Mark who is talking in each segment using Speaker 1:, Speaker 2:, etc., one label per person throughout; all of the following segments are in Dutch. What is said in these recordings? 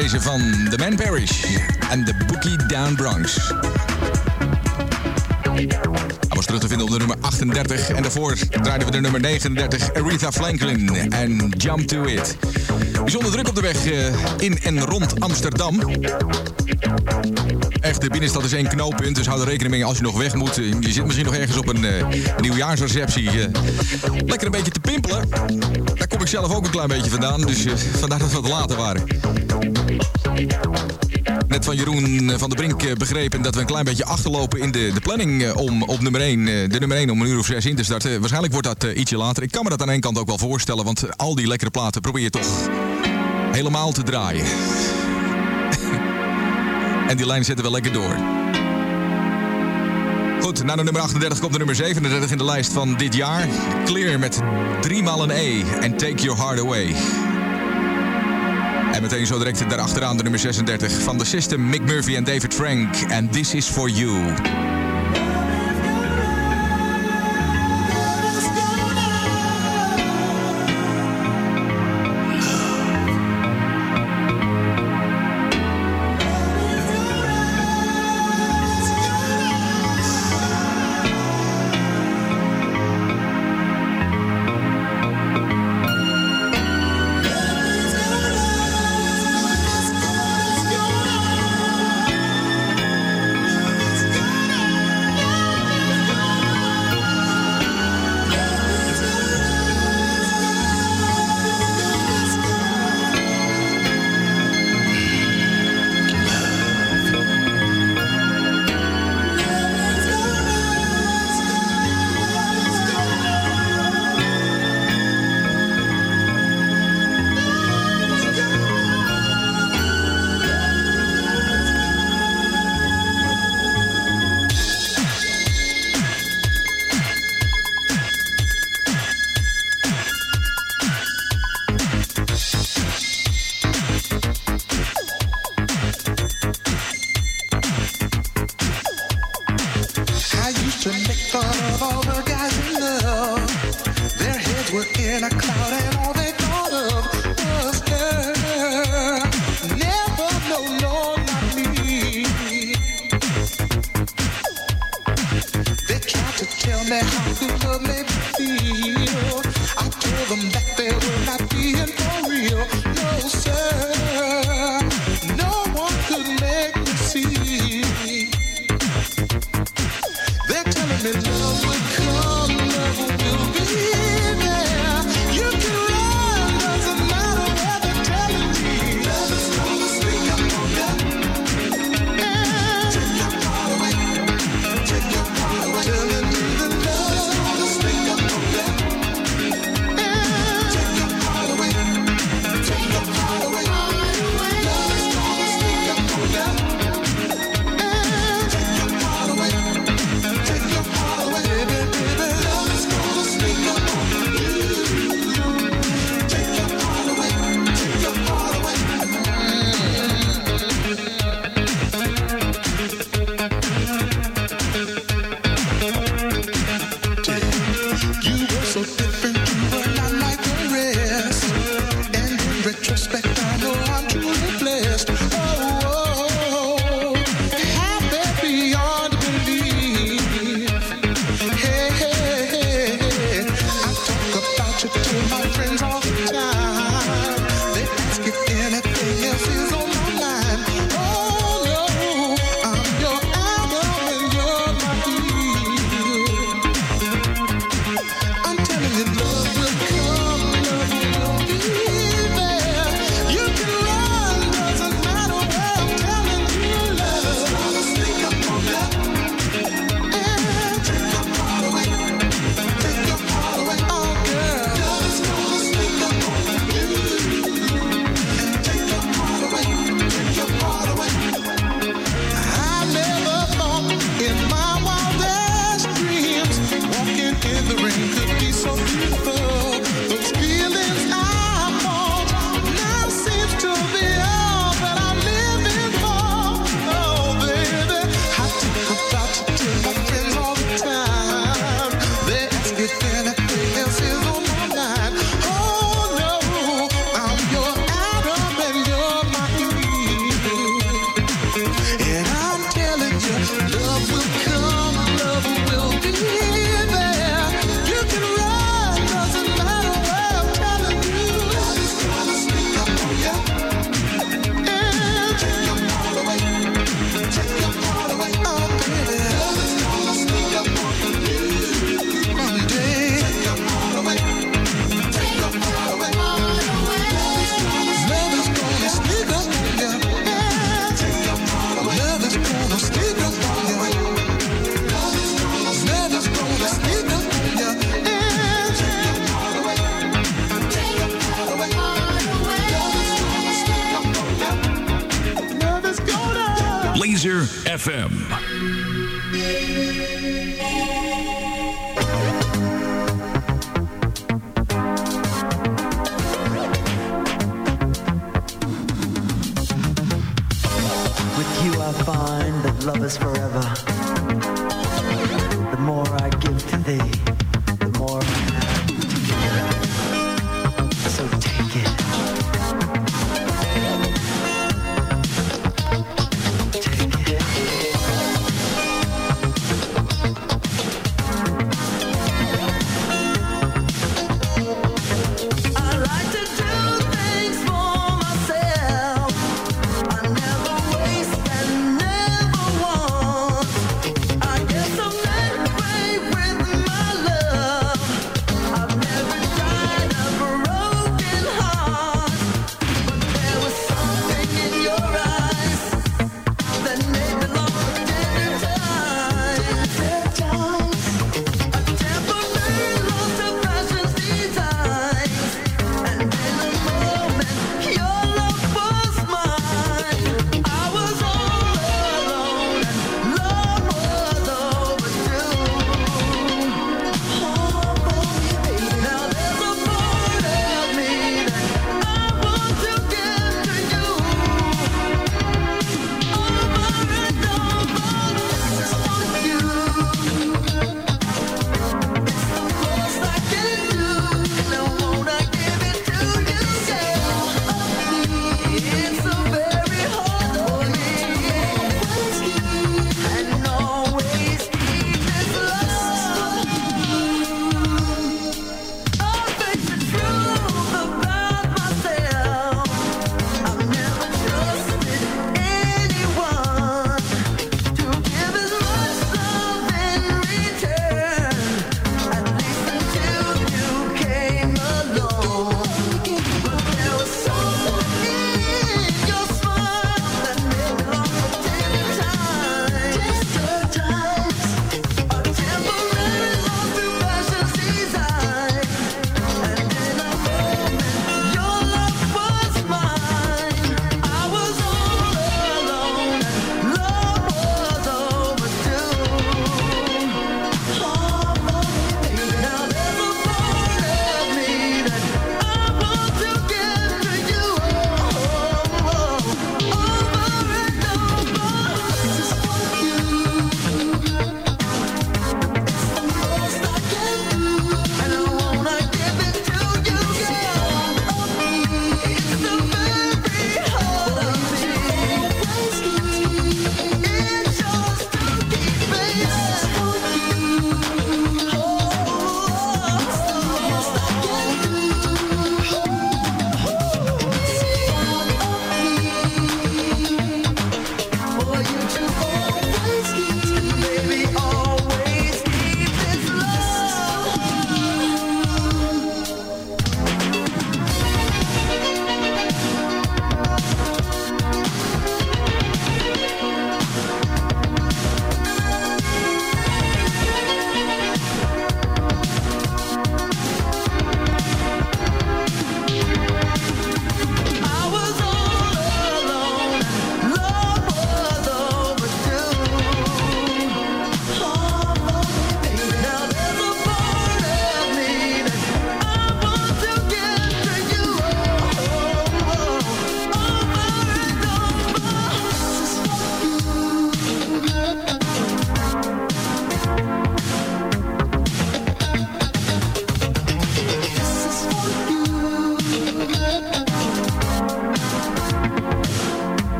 Speaker 1: deze van The Man Parish en de Bookie Down Bronx. Hij was terug te vinden op de nummer 38 en daarvoor draaiden we de nummer 39 Aretha Franklin en Jump to It. Bijzonder druk op de weg eh, in en rond Amsterdam. Echt, de binnenstad is één knooppunt, dus hou er rekening mee als je nog weg moet. Eh, Je zit misschien nog ergens op een, eh, een nieuwjaarsreceptie. lekker een beetje te pimpelen. Ik zelf ook een klein beetje vandaan, dus eh, vandaar dat we wat later waren. Net van Jeroen van der Brink eh, begrepen dat we een klein beetje achterlopen in de, de planning eh, om op nummer 1, de nummer 1 om een uur of 6 in te starten. Waarschijnlijk wordt dat eh, ietsje later. Ik kan me dat aan één kant ook wel voorstellen, want al die lekkere platen probeer je toch helemaal te draaien. En die lijn zetten we lekker door. Goed, na de nummer 38 komt de nummer 37 in de lijst van dit jaar. Clear met drie maal een E en Take Your Heart Away. En meteen zo direct daarachteraan de nummer 36 van The System, Mick Murphy en David Frank. And This Is For You.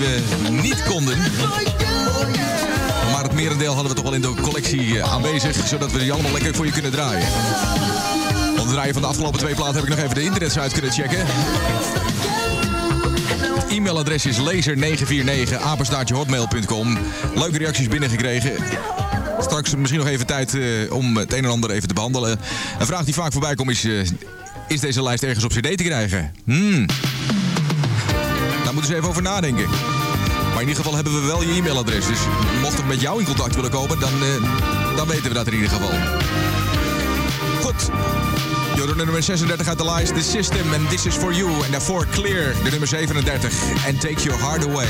Speaker 2: we niet konden. Maar het merendeel hadden we toch wel in de collectie eh, aanwezig, zodat we die allemaal lekker voor je kunnen draaien. Om het draaien van de afgelopen twee platen heb ik nog even de internetsite kunnen checken. E-mailadres is laser949 Leuke reacties binnengekregen. Straks misschien nog even tijd eh, om het een en ander even te behandelen. Een vraag die vaak voorbij komt is... Eh, is deze lijst ergens op cd te krijgen? Hmm. Daar moeten ze even over nadenken. Maar in ieder geval hebben we wel je e-mailadres. Dus mocht ik met jou in contact willen komen, dan, eh, dan weten we dat in ieder geval. Goed. Door nummer 36 uit de lijst. The System and This Is For You. En daarvoor Clear, de nummer 37. And Take Your Heart Away.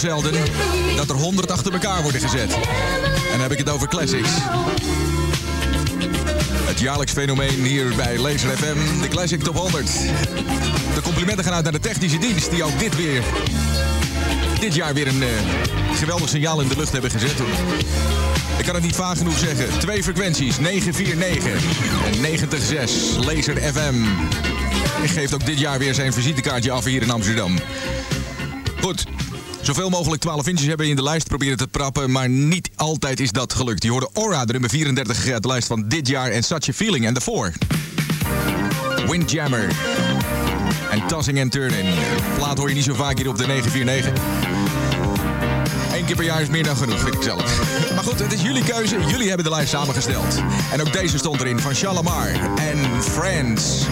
Speaker 1: Zelden dat er honderd achter elkaar worden gezet. En dan heb ik het over classics. Het jaarlijks fenomeen hier bij Laser FM, de Classic Top 100. De complimenten gaan uit naar de technische dienst die ook dit weer... dit jaar weer een eh, geweldig signaal in de lucht hebben gezet. Ik kan het niet vaag genoeg zeggen. Twee frequenties, 949 en 906, Laser FM. En geeft ook dit jaar weer zijn visitekaartje af hier in Amsterdam. Goed, zoveel mogelijk 12 inches hebben in de lijst proberen te prappen, maar niet altijd is dat gelukt. Je hoorde Aura, de nummer 34 uit de lijst van dit jaar en Such a Feeling en daarvoor. Windjammer en Tossing and Turning. Plaat hoor je niet zo vaak hier op de 949. Eén keer per jaar is meer dan genoeg, vind ik zelf. Maar goed, het is jullie keuze. Jullie hebben de lijst samengesteld. En ook deze stond erin van Shalamar en Friends.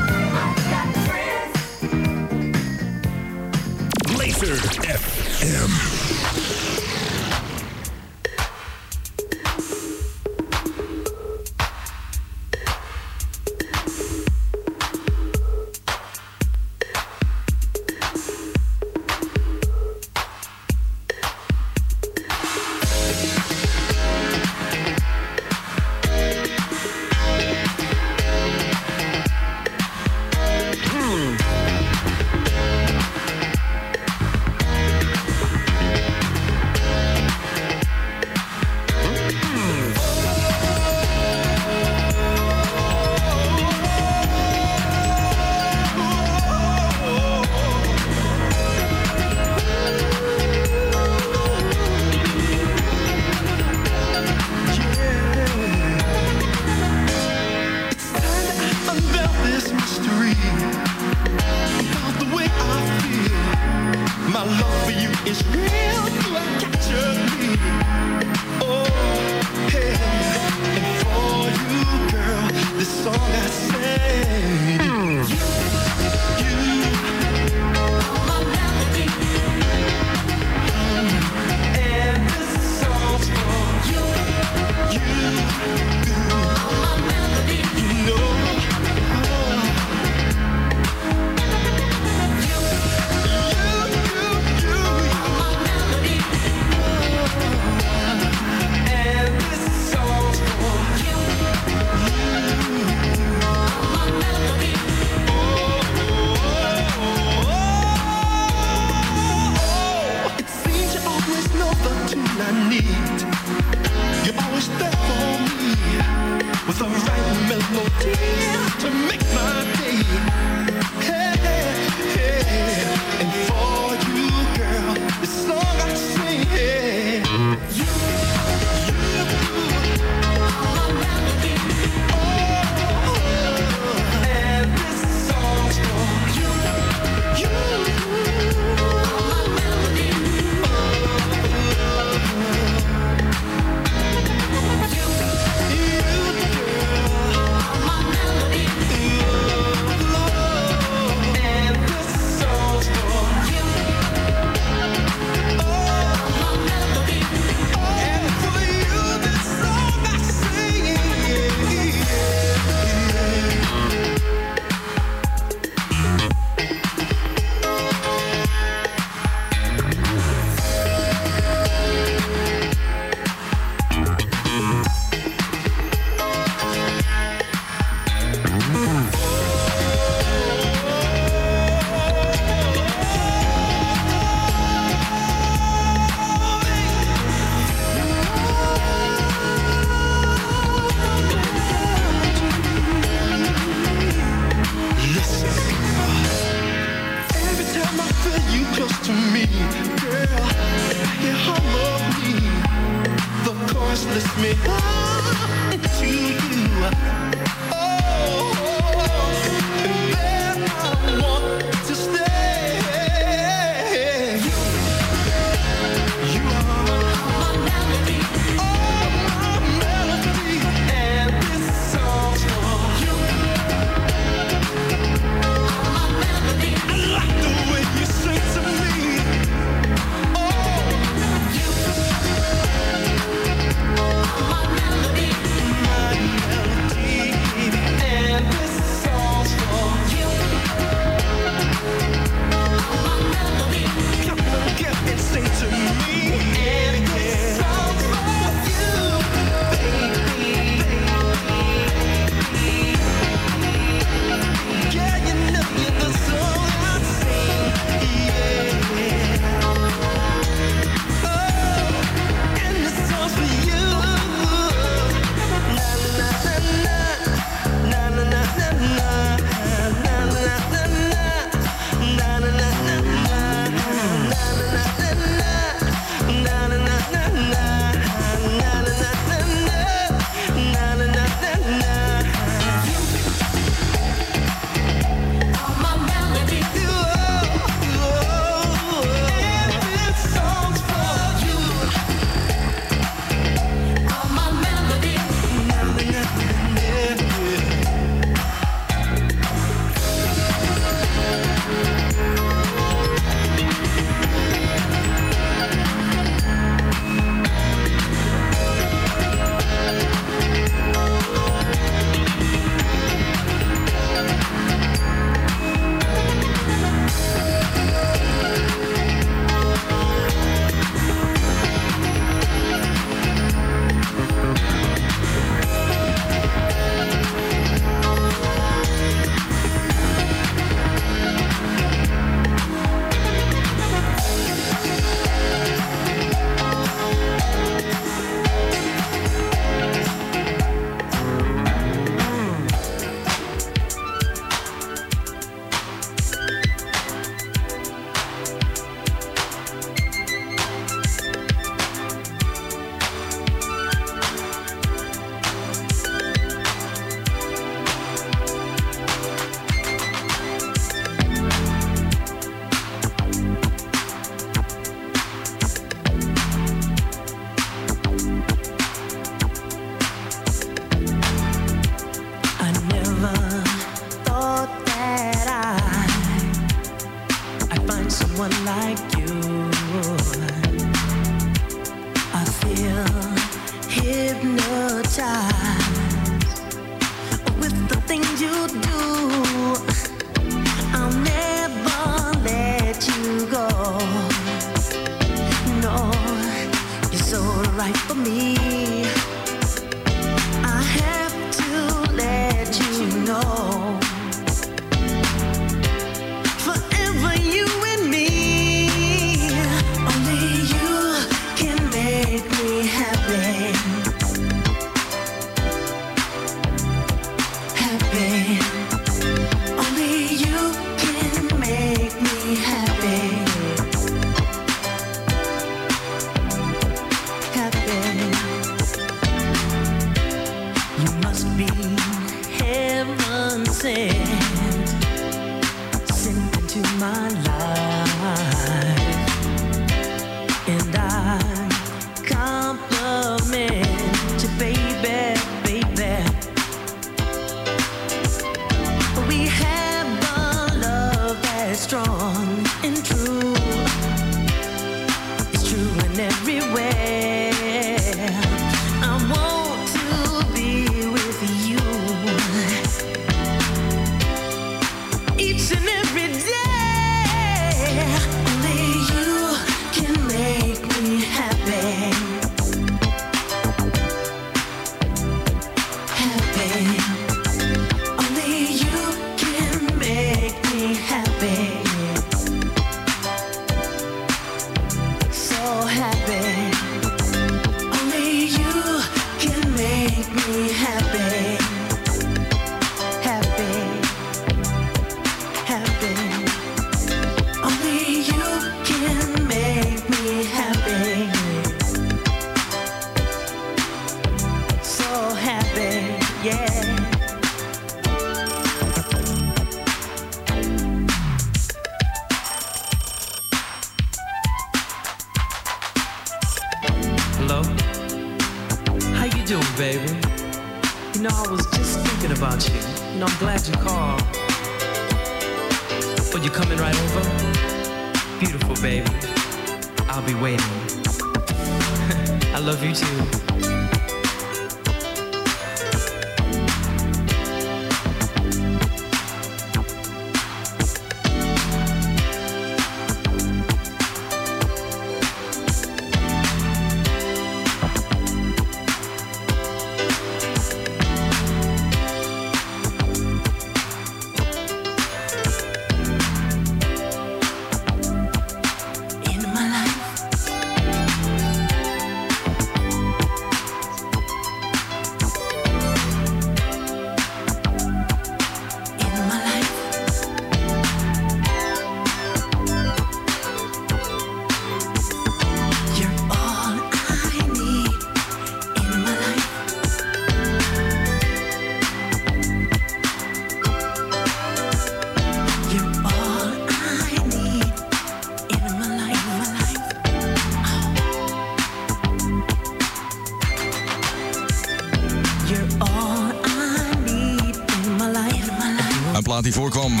Speaker 1: Die voorkwam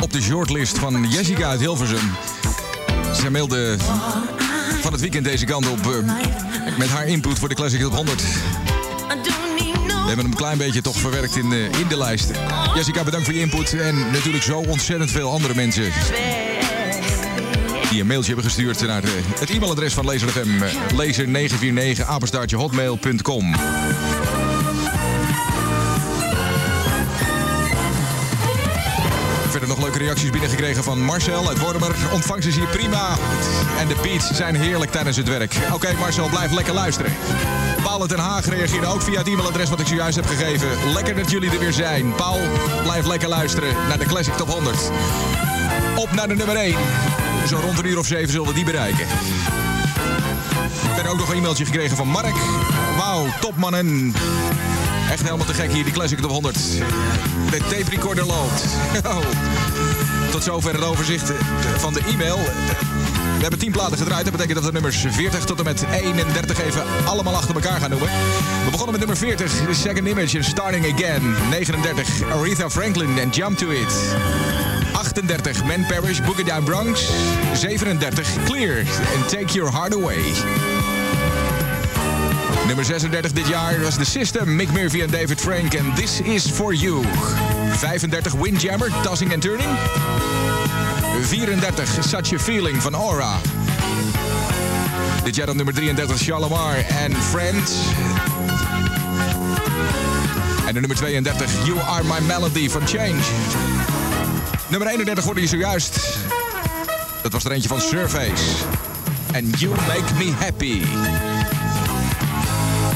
Speaker 1: op de shortlist van Jessica uit Hilversum. Zij mailde van het weekend deze kant op eh, met haar input voor de Classic Top 100.
Speaker 3: I don't need
Speaker 1: We hebben hem een klein beetje toch verwerkt in de, in de lijst. Jessica, bedankt voor je input. En natuurlijk zo ontzettend veel andere mensen die een mailtje hebben gestuurd naar de, het e-mailadres van Laser FM. eh, Laser949 apenstaartje hotmail.com. reacties binnengekregen van Marcel uit Wormer. Ontvangst is hier prima. En de beats zijn heerlijk tijdens het werk. Oké Marcel, blijf lekker luisteren. Paul Den Haag reageerde ook via het e-mailadres wat ik zojuist heb gegeven. Lekker dat jullie er weer zijn. Paul, blijf lekker luisteren naar de Classic Top 100. Op naar de nummer 1. Zo rond een uur of zeven zullen we die bereiken. Ik heb ook nog een e-mailtje gekregen van Mark. Wauw, topmannen. Echt helemaal te gek hier, die Classic Top 100. De tape recorder loopt. Tot zover het overzicht eh, van de e-mail. We hebben 10 platen gedraaid. Dat betekent dat we nummers 40 tot en met 31 even allemaal achter elkaar gaan noemen. We begonnen met nummer 40, The Second Image en Starting Again. 39, Aretha Franklin en Jump to It. 38, Man Parish, Boogie Down Bronx. 37, Clear en Take Your Heart Away. Nummer 36 dit jaar was The System, Mick Murphy en David Frank en This Is For You. 35 Windjammer, Tossing and Turning. 34 Such a Feeling van Aura. Dit jaar op nummer 33 Charlemar en Friends. En de nummer 32 You Are My Melody van Change. Nummer 31 hoorde je zojuist. Dat was er eentje van Surface. En You Make Me Happy.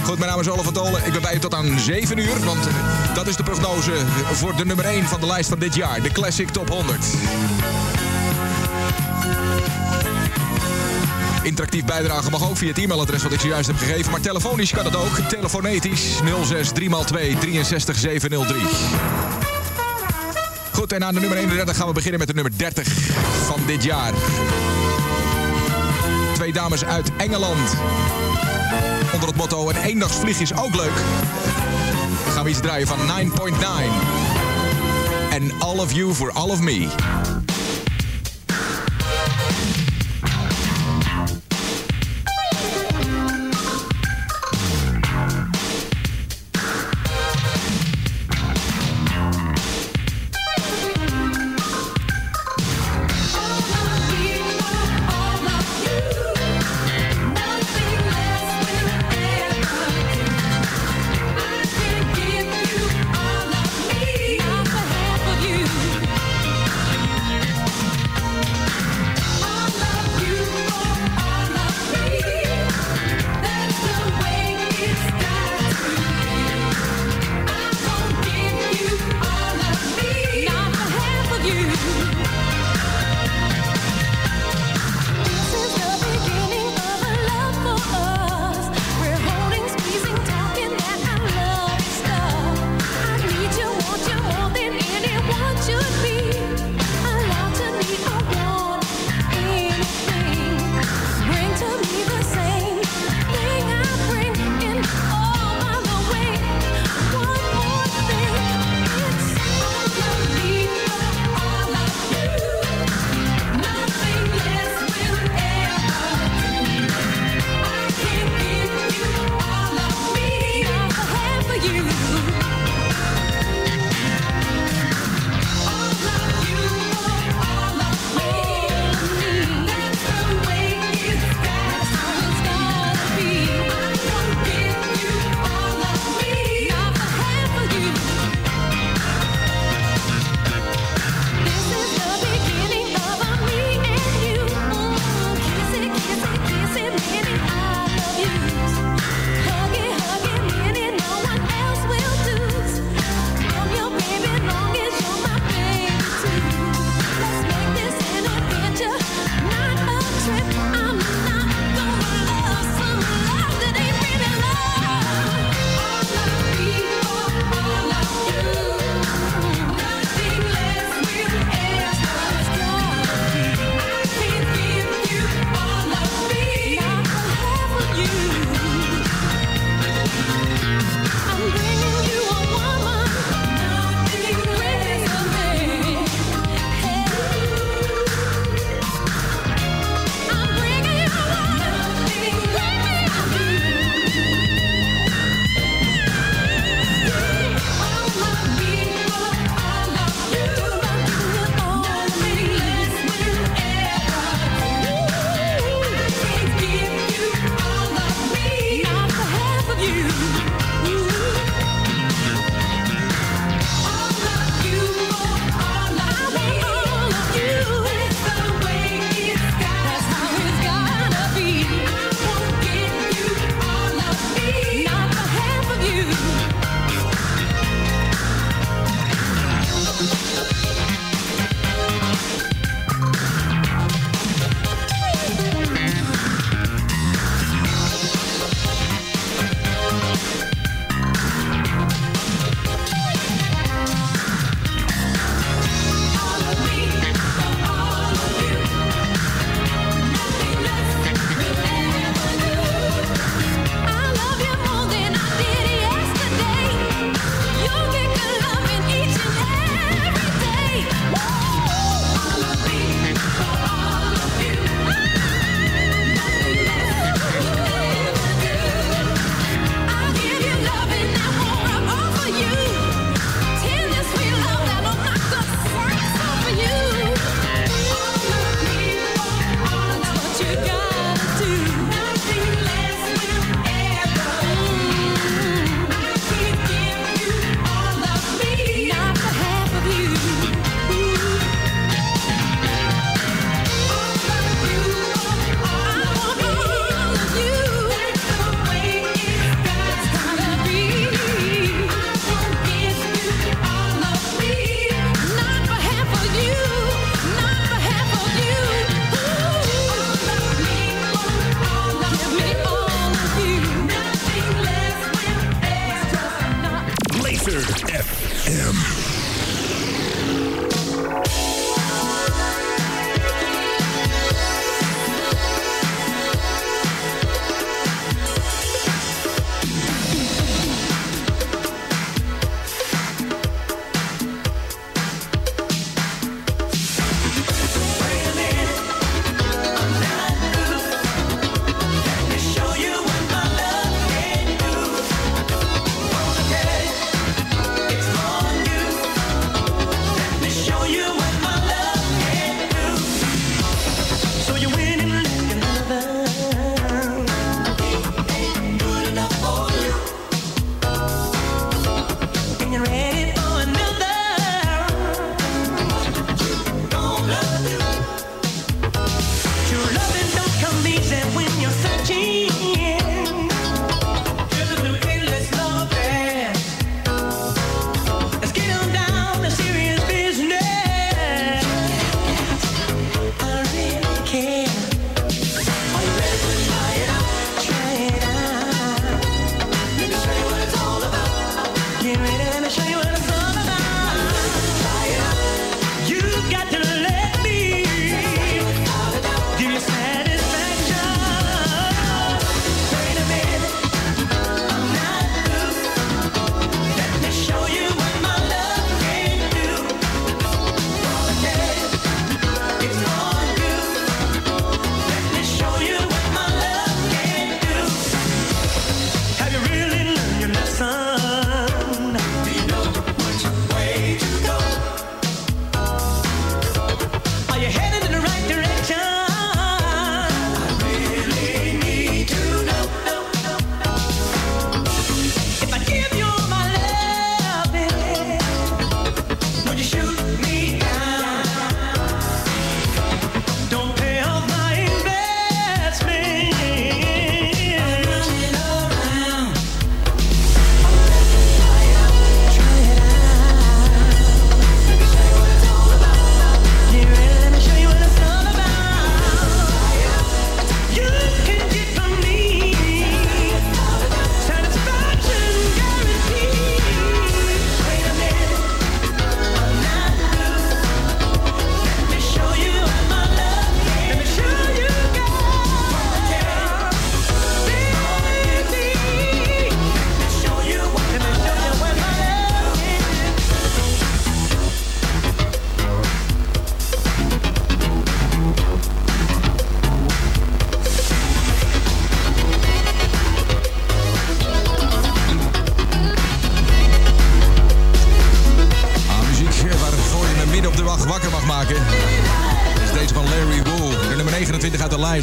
Speaker 1: Goed, mijn naam is Tolen. Ik ben bij je tot aan 7 uur, want eh, dat is de prognose voor de nummer 1 van de lijst van dit jaar. De Classic Top 100. Interactief bijdragen mag ook via het e-mailadres wat ik zojuist heb gegeven. Maar telefonisch kan het ook. Telefonetisch 06 3x2 63 703. Goed, en aan de nummer 31 gaan we beginnen met de nummer 30 van dit jaar. Twee dames uit Engeland. Onder het motto: een eendagsvlieg is ook leuk. Gaan we iets draaien van 9.9. En All of You for All of Me.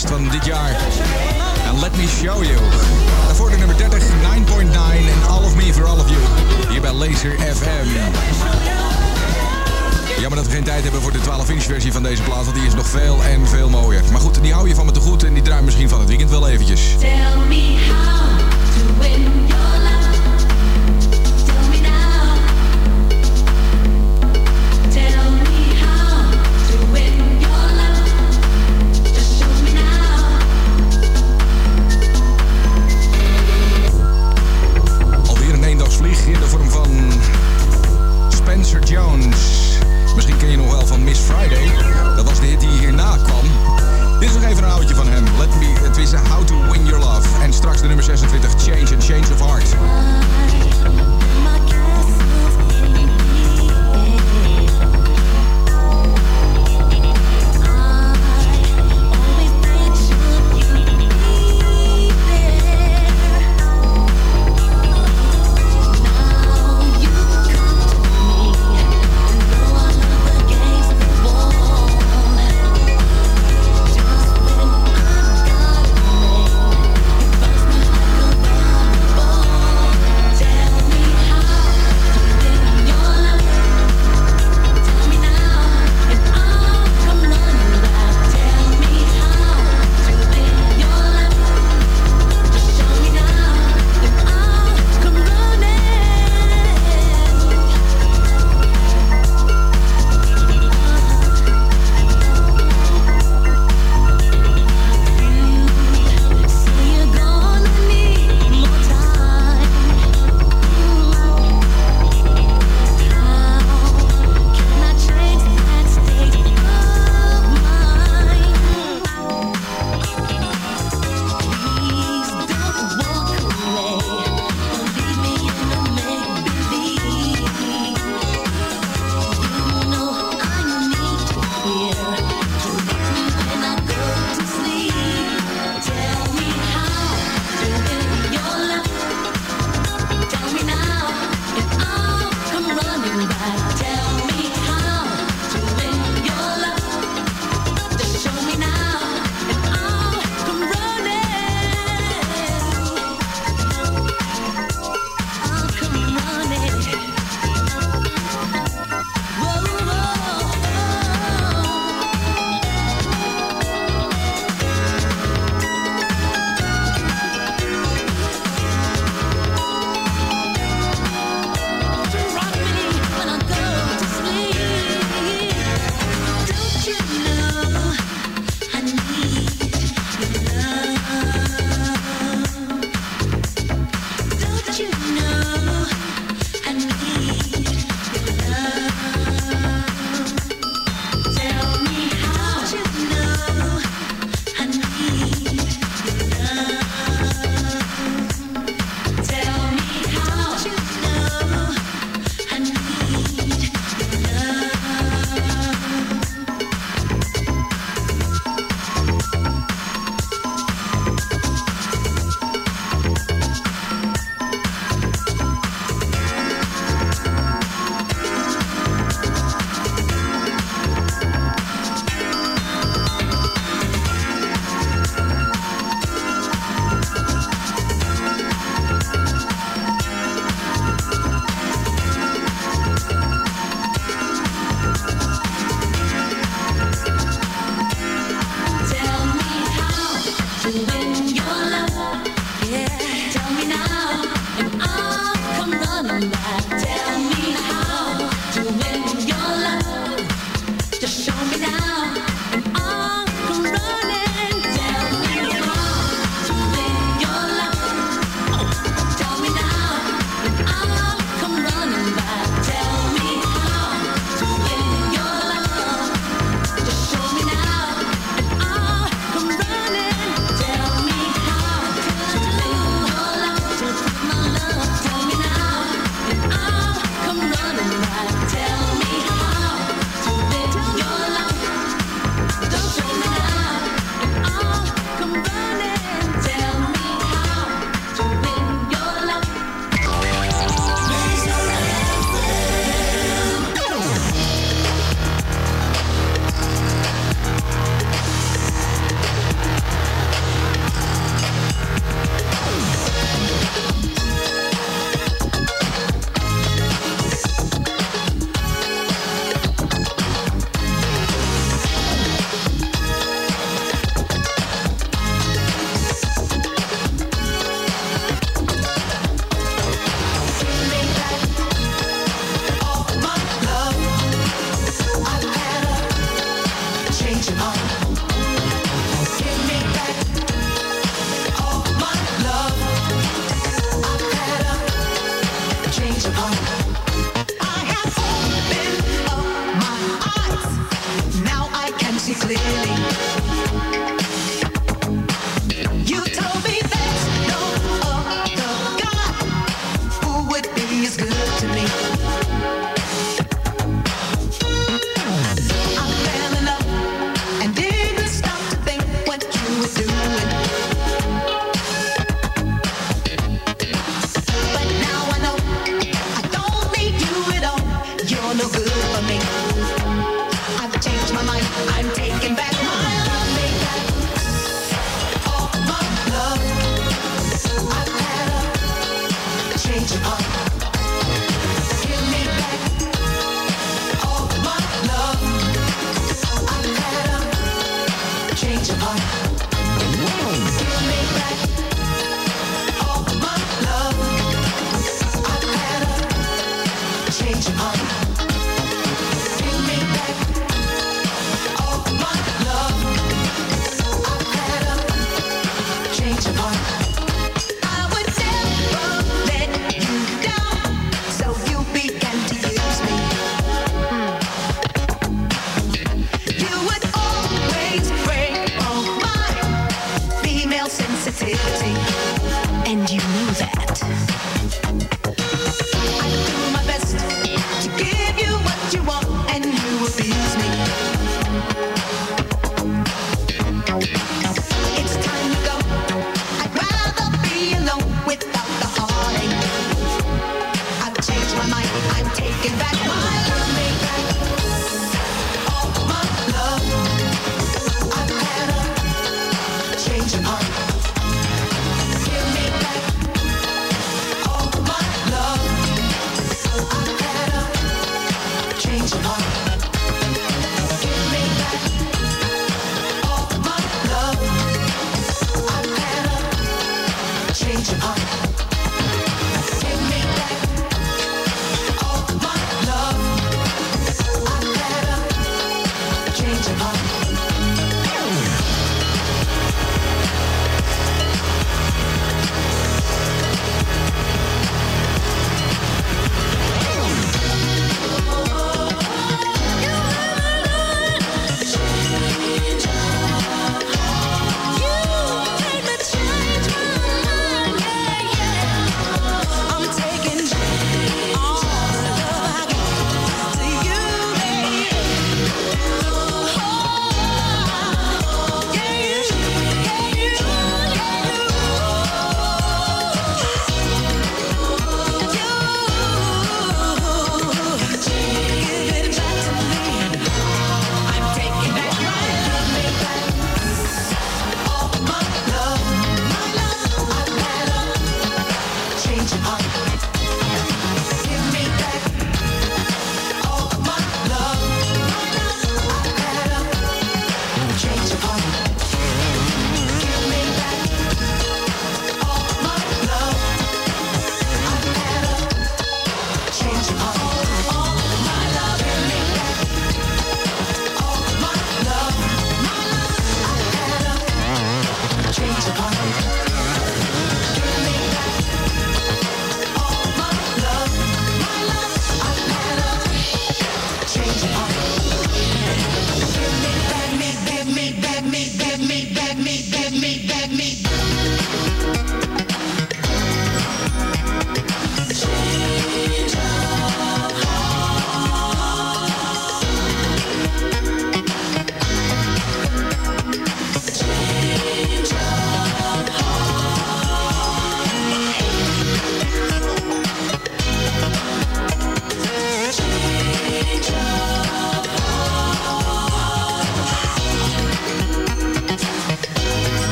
Speaker 1: Van dit jaar.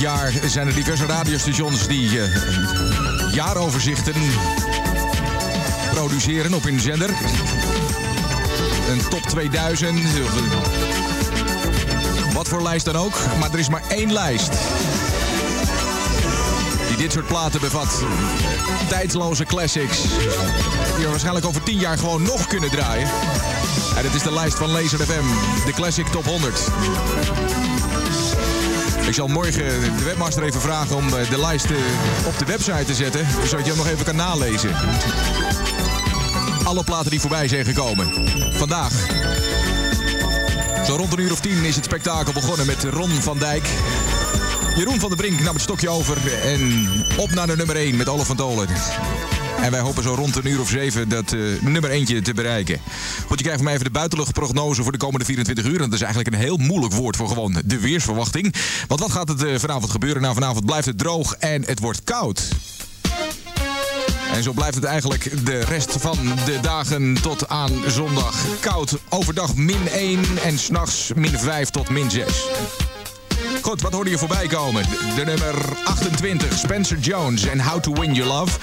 Speaker 1: Jaar zijn er diverse radiostations die eh, jaaroverzichten produceren op hun zender. Een top 2000. of een- Wat voor lijst dan ook. Maar er is maar één lijst. Die dit soort platen bevat. Tijdsloze classics. Die we waarschijnlijk over 10 jaar gewoon nog kunnen draaien. En dit is de lijst van Laser FM. De Classic Top 100. Ik zal morgen de webmaster even vragen om eh, de lijst eh, op de website te zetten. Zodat je hem nog even kan nalezen. Alle platen die voorbij zijn gekomen. Vandaag. Zo rond een uur of tien is het spektakel begonnen met Ron van Dijk. Jeroen van der Brink nam het stokje over en op naar de nummer 1 met Olaf van Dolen. En wij hopen zo rond een uur of zeven dat eh, nummer eentje te bereiken. Goed, je krijgt van mij even de buitenluchtprognose voor de komende 24 uur. En dat is eigenlijk een heel moeilijk woord voor gewoon de weersverwachting. Want wat gaat het eh, vanavond gebeuren? Nou, vanavond blijft het droog en het wordt koud. En zo blijft het eigenlijk de rest van de dagen tot aan zondag. Koud, overdag min 1 en s'nachts min 5 tot min 6. Goed, wat hoorde je voorbij komen? De, nummer 28, Spencer Jones en How to Win Your Love.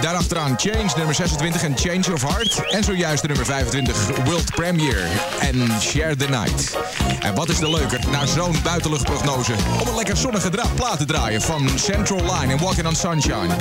Speaker 1: Daarachteraan Change, nummer 26 en Change of Heart. En zojuist de nummer 25, World Premiere en Share the Night. En wat is er leuker na zo'n buitenluchtprognose? Om een lekker zonnige dra- plaat te draaien van Central Line en Walking on Sunshine.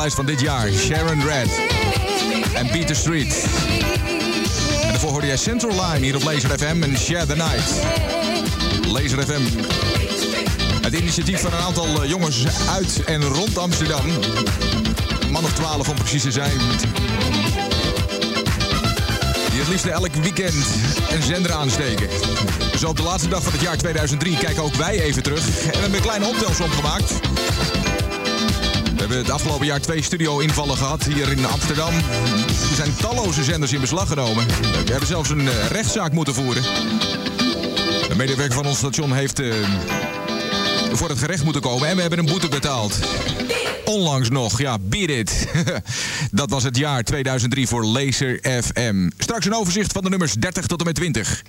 Speaker 4: Lijst van dit jaar. Sharon Red en Peter Street. En daarvoor hoorde jij Central Line hier op Laser FM en Share the Night. Laser FM. Het initiatief van een aantal eh, jongens uit en rond Amsterdam. Man of twaalf om precies te zijn. Die het liefst elk weekend een zender aansteken. Zo op de laatste dag van het jaar 2003 kijken ook wij even terug. En we hebben een kleine optelsom gemaakt. We hebben het afgelopen jaar twee studio-invallen gehad hier in Amsterdam. Er zijn talloze zenders in beslag genomen. We hebben zelfs een eh, rechtszaak moeten voeren. Een medewerker van ons station heeft eh, voor het gerecht moeten komen en we hebben een boete betaald. Onlangs nog, ja, beat it. Dat was het jaar 2003 voor Laser FM. Straks een overzicht van de nummers 30 tot en met 20.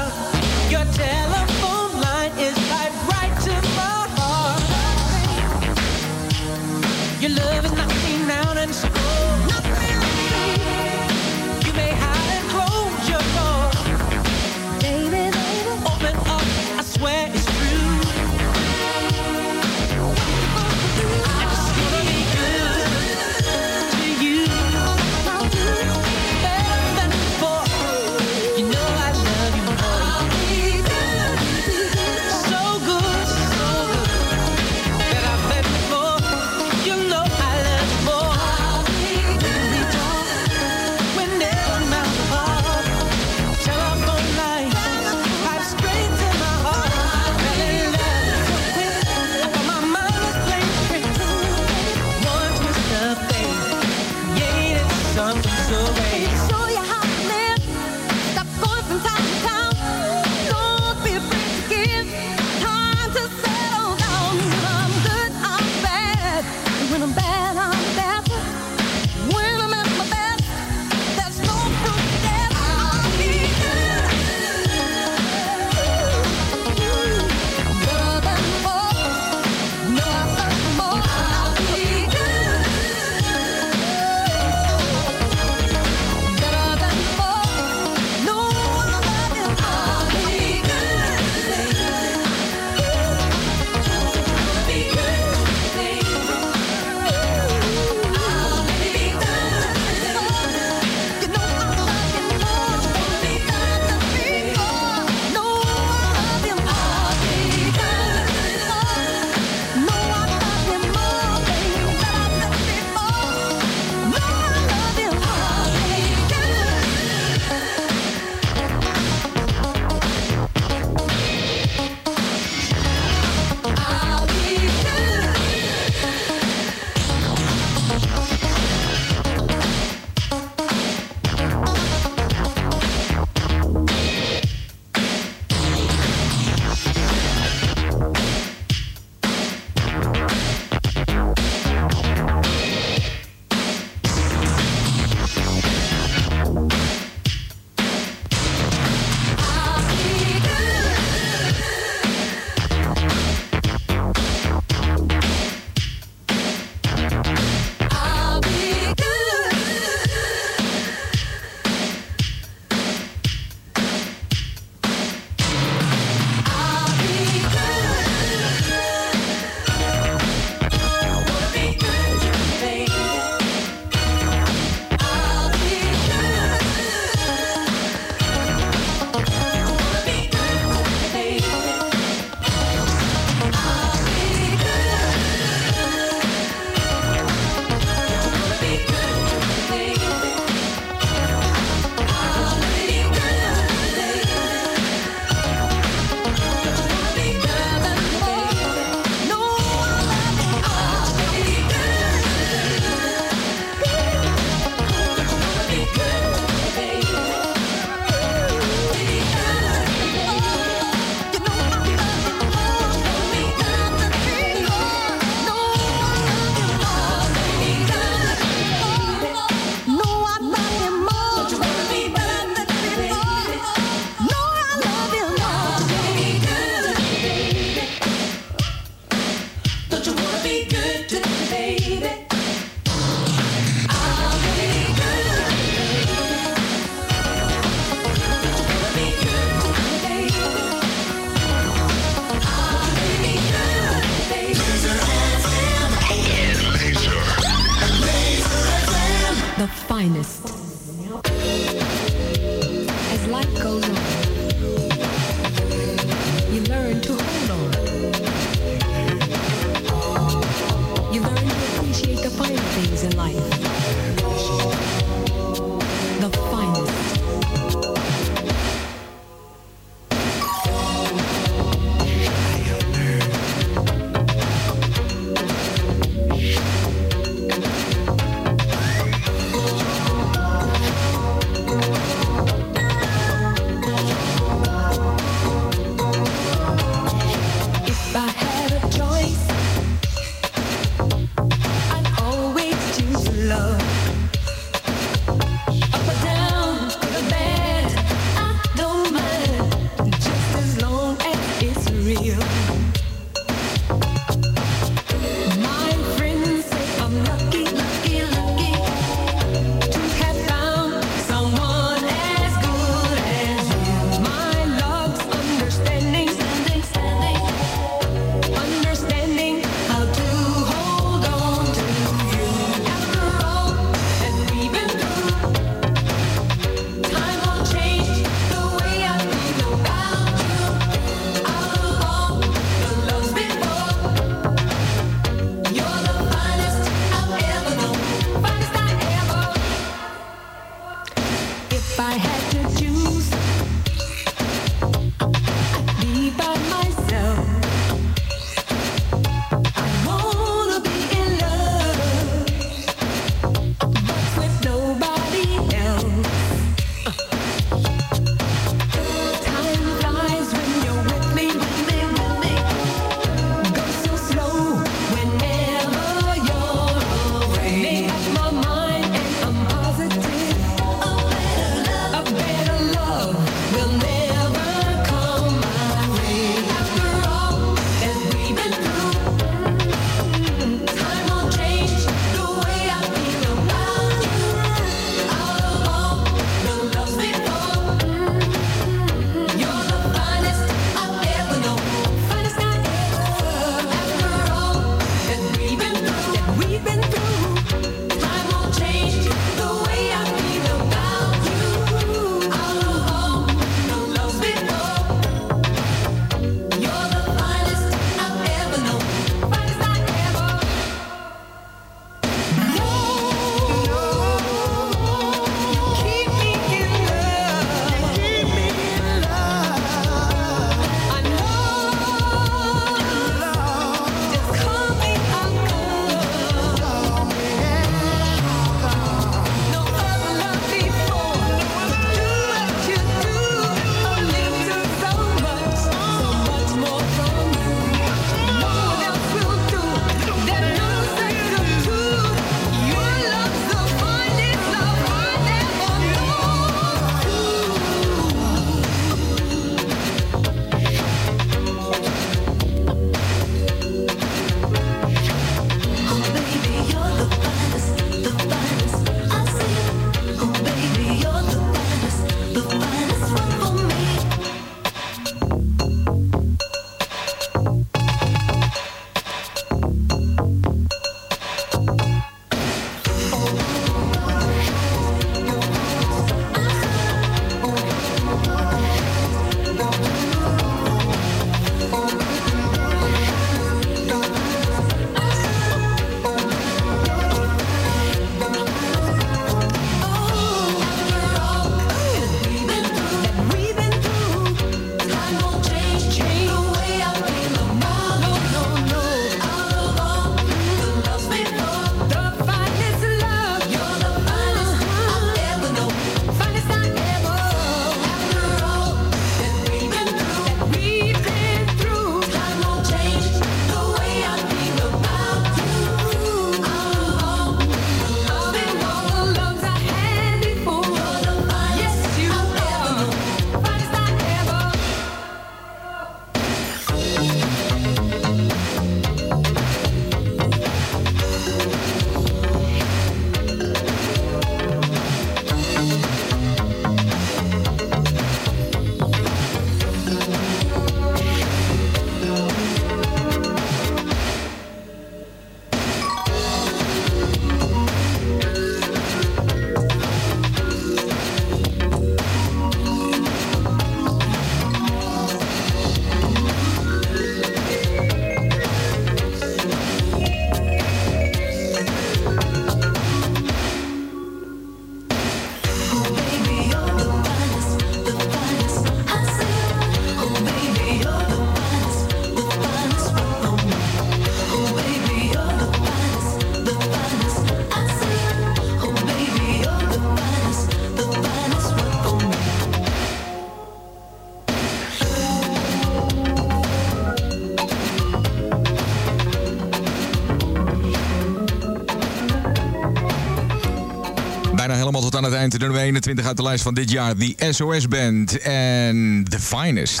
Speaker 1: Nummer 21 uit de lijst van dit jaar. The SOS Band en The Finest.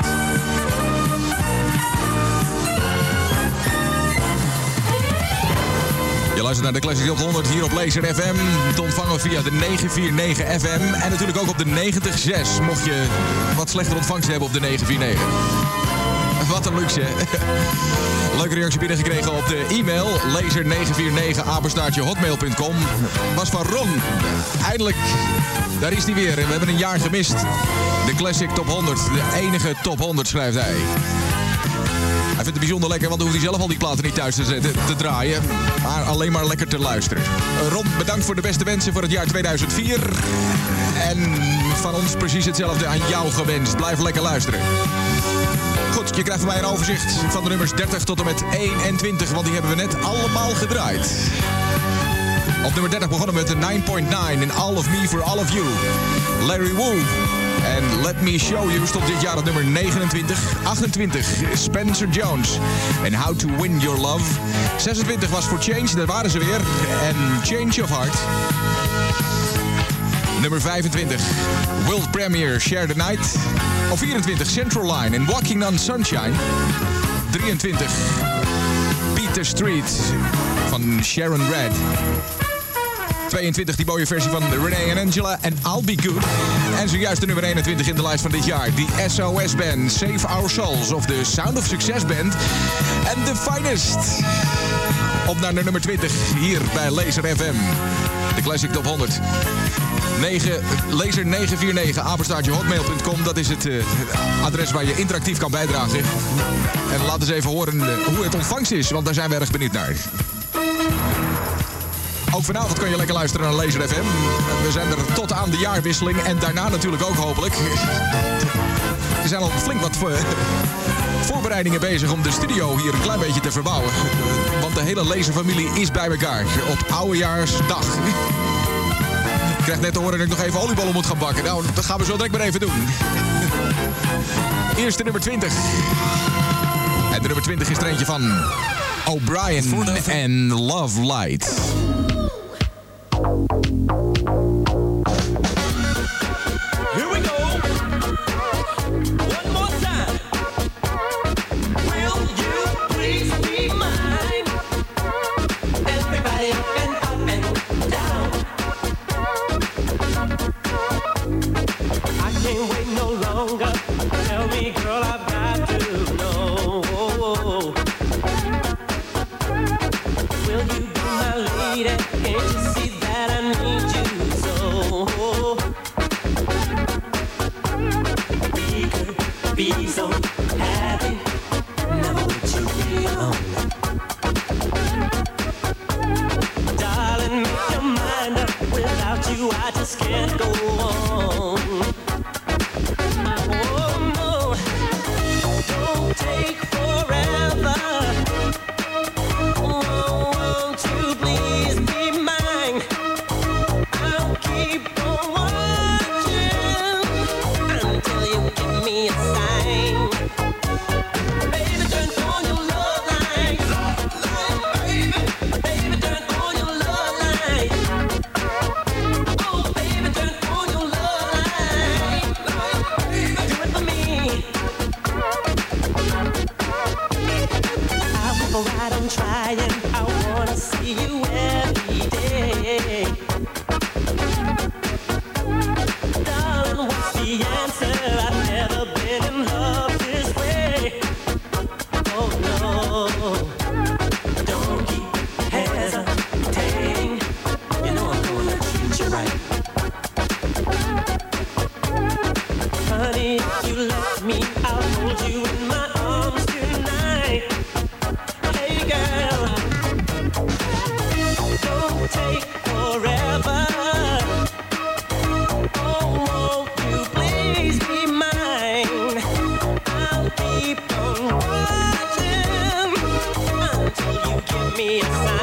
Speaker 1: Je luistert naar de Classic Top 100 hier op Laser FM. Te ontvangen via de 949 FM. En natuurlijk ook op de 906. Mocht je wat slechter ontvangst hebben op de 949. Wat een luxe. Leuke reactie binnengekregen op de e-mail. Laser949 apenstaartje hotmail.com. Was van Ron. Eindelijk. Daar is hij weer. We hebben een jaar gemist. De Classic Top 100. De enige Top 100 schrijft hij. Hij vindt het bijzonder lekker, want dan hoeft hij zelf al die platen niet thuis te, zetten, te draaien. Maar alleen maar lekker te luisteren. Eh, Ron, bedankt voor de beste wensen voor het jaar 2004. En van ons precies hetzelfde aan jou gewenst. Blijf lekker luisteren. Goed, je krijgt van mij een overzicht van de nummers 30 tot en met 21, want die hebben we net allemaal gedraaid. Op nummer 30 begonnen met de 9.9 in All of Me for All of You. Larry Wu. En Let Me Show You stond dit jaar op nummer 29. 28 Spencer Jones. En How to Win Your Love. 26 was voor Change, daar waren ze weer. En Change of Heart. Nummer 25, World Premiere Share the Night. Op 24, Central Line en Walking on Sunshine. 23, Peter Street van Sharon Red. 22, die mooie versie van Renee en Angela en I'll Be Good. En zojuist de nummer 21 in de lijst van dit jaar. Die SOS Band, Save Our Souls of de Sound of Success Band. En The Finest. Op naar de nummer 20 hier bij Laser FM. De Classic Top 100. 9, laser 949 apenstaartje hotmail.com. Dat is het eh, adres waar je interactief kan bijdragen. En laat eens even horen eh, hoe het ontvangst is, want daar zijn we erg benieuwd naar. Ook vanavond kan je lekker luisteren naar Laser FM. We zijn er tot aan de jaarwisseling en daarna natuurlijk ook hopelijk. Er zijn al flink wat voor- voorbereidingen bezig om de studio hier een klein beetje te verbouwen. Want de hele Laserfamilie is bij elkaar op Oudejaarsdag. Ik krijg net te horen dat ik nog even oliebollen moet gaan bakken. Nou, dat gaan we zo direct maar even doen. Eerste nummer 20. En de nummer 20 is er eentje van O'Brien en Love Light.
Speaker 3: me a.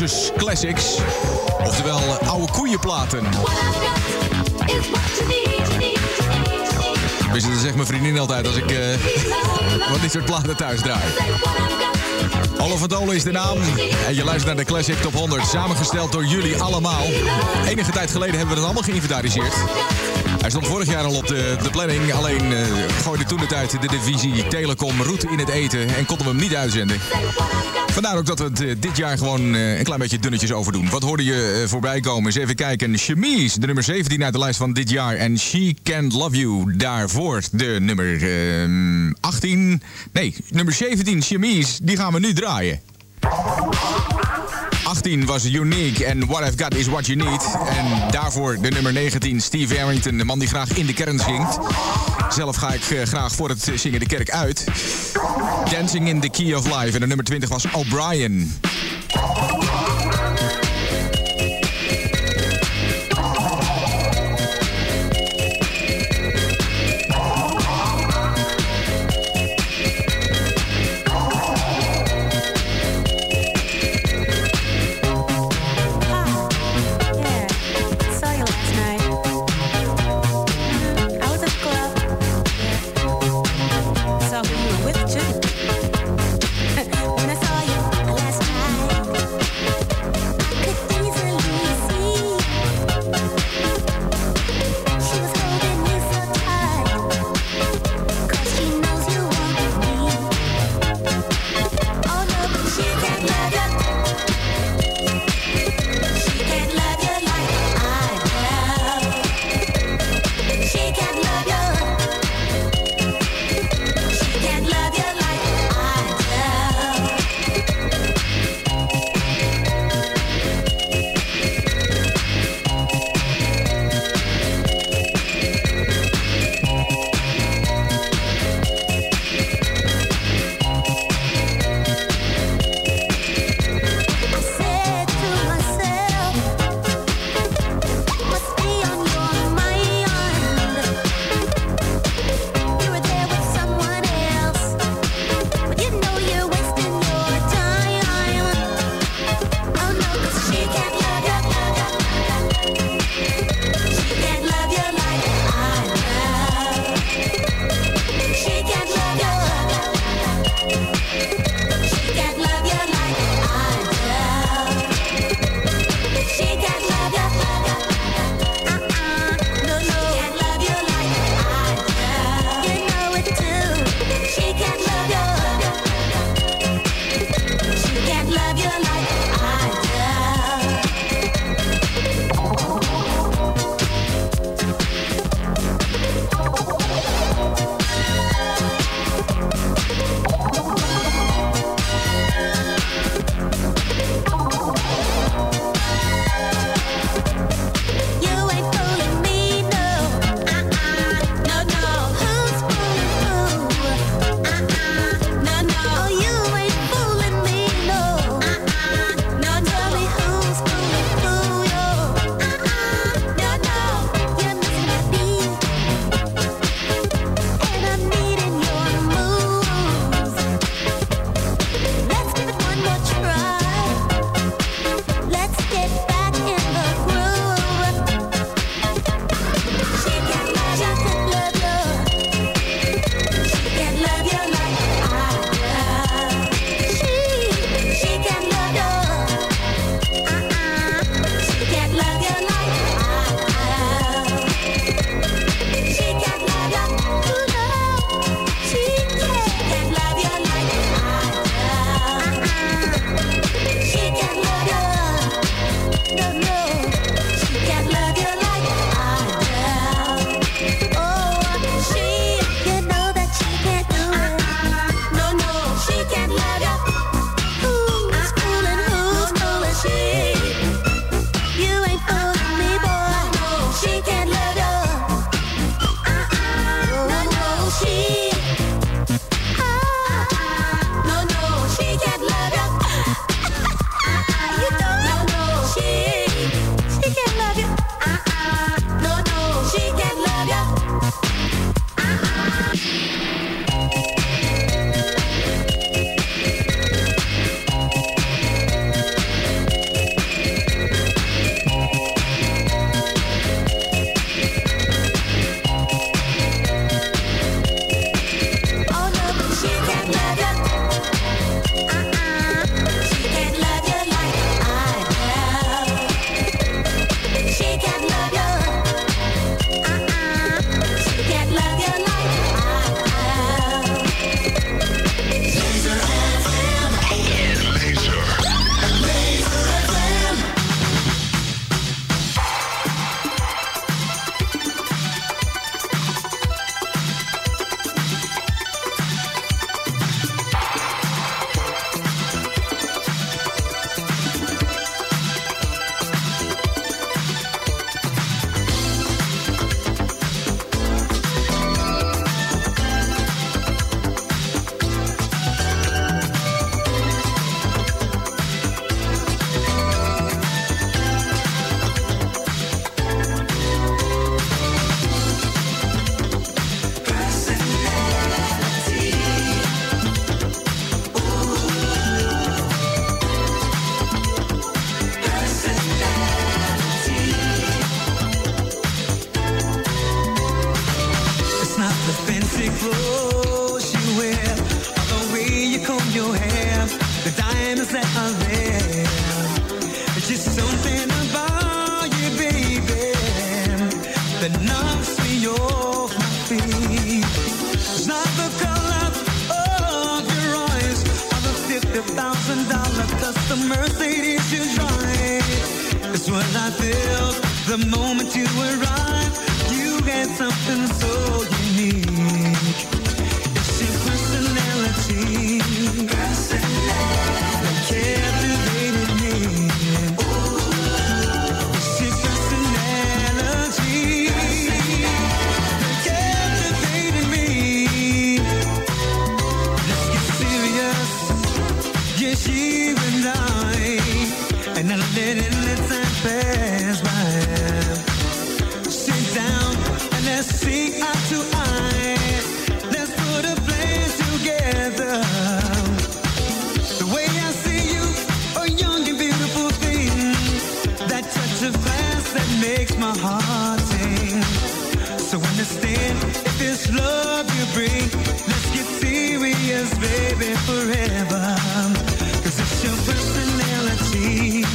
Speaker 1: Moses Classics. Oftewel eh, oude koeienplaten.
Speaker 5: Weet
Speaker 1: je, dat zegt mijn vriendin altijd als ik eh, wat dit soort platen thuis draai.
Speaker 5: Olof
Speaker 1: van Dolen is de naam. En je luistert naar de Classic Top 100, samengesteld door jullie allemaal. Enige tijd geleden hebben we dat allemaal geïnventariseerd. Hij stond vorig jaar al op de, de planning, alleen uh, gooide toen de tijd de divisie Telecom route in het eten en konden we hem niet uitzenden. Vandaar ook dat we het eh, dit jaar gewoon eh, een klein beetje dunnetjes overdoen. Wat hoorde je eh, voorbij komen? Eens even kijken. Chemise, de nummer 17 uit de lijst van dit jaar. En She Can't Love You, daarvoor de nummer ehm, 18. Nee, nummer 17, Chemise, die gaan we nu draaien. 10 was Unique en What I've Got Is What You Need. En daarvoor de nummer 19, Steve Arrington, de man die graag in de kern zingt. Zelf ga ik eh, graag voor het zingen de kerk uit. Dancing in the Key of Life en de nummer 20 was O'Brien.
Speaker 6: us, baby, forever. Cause it's your personality.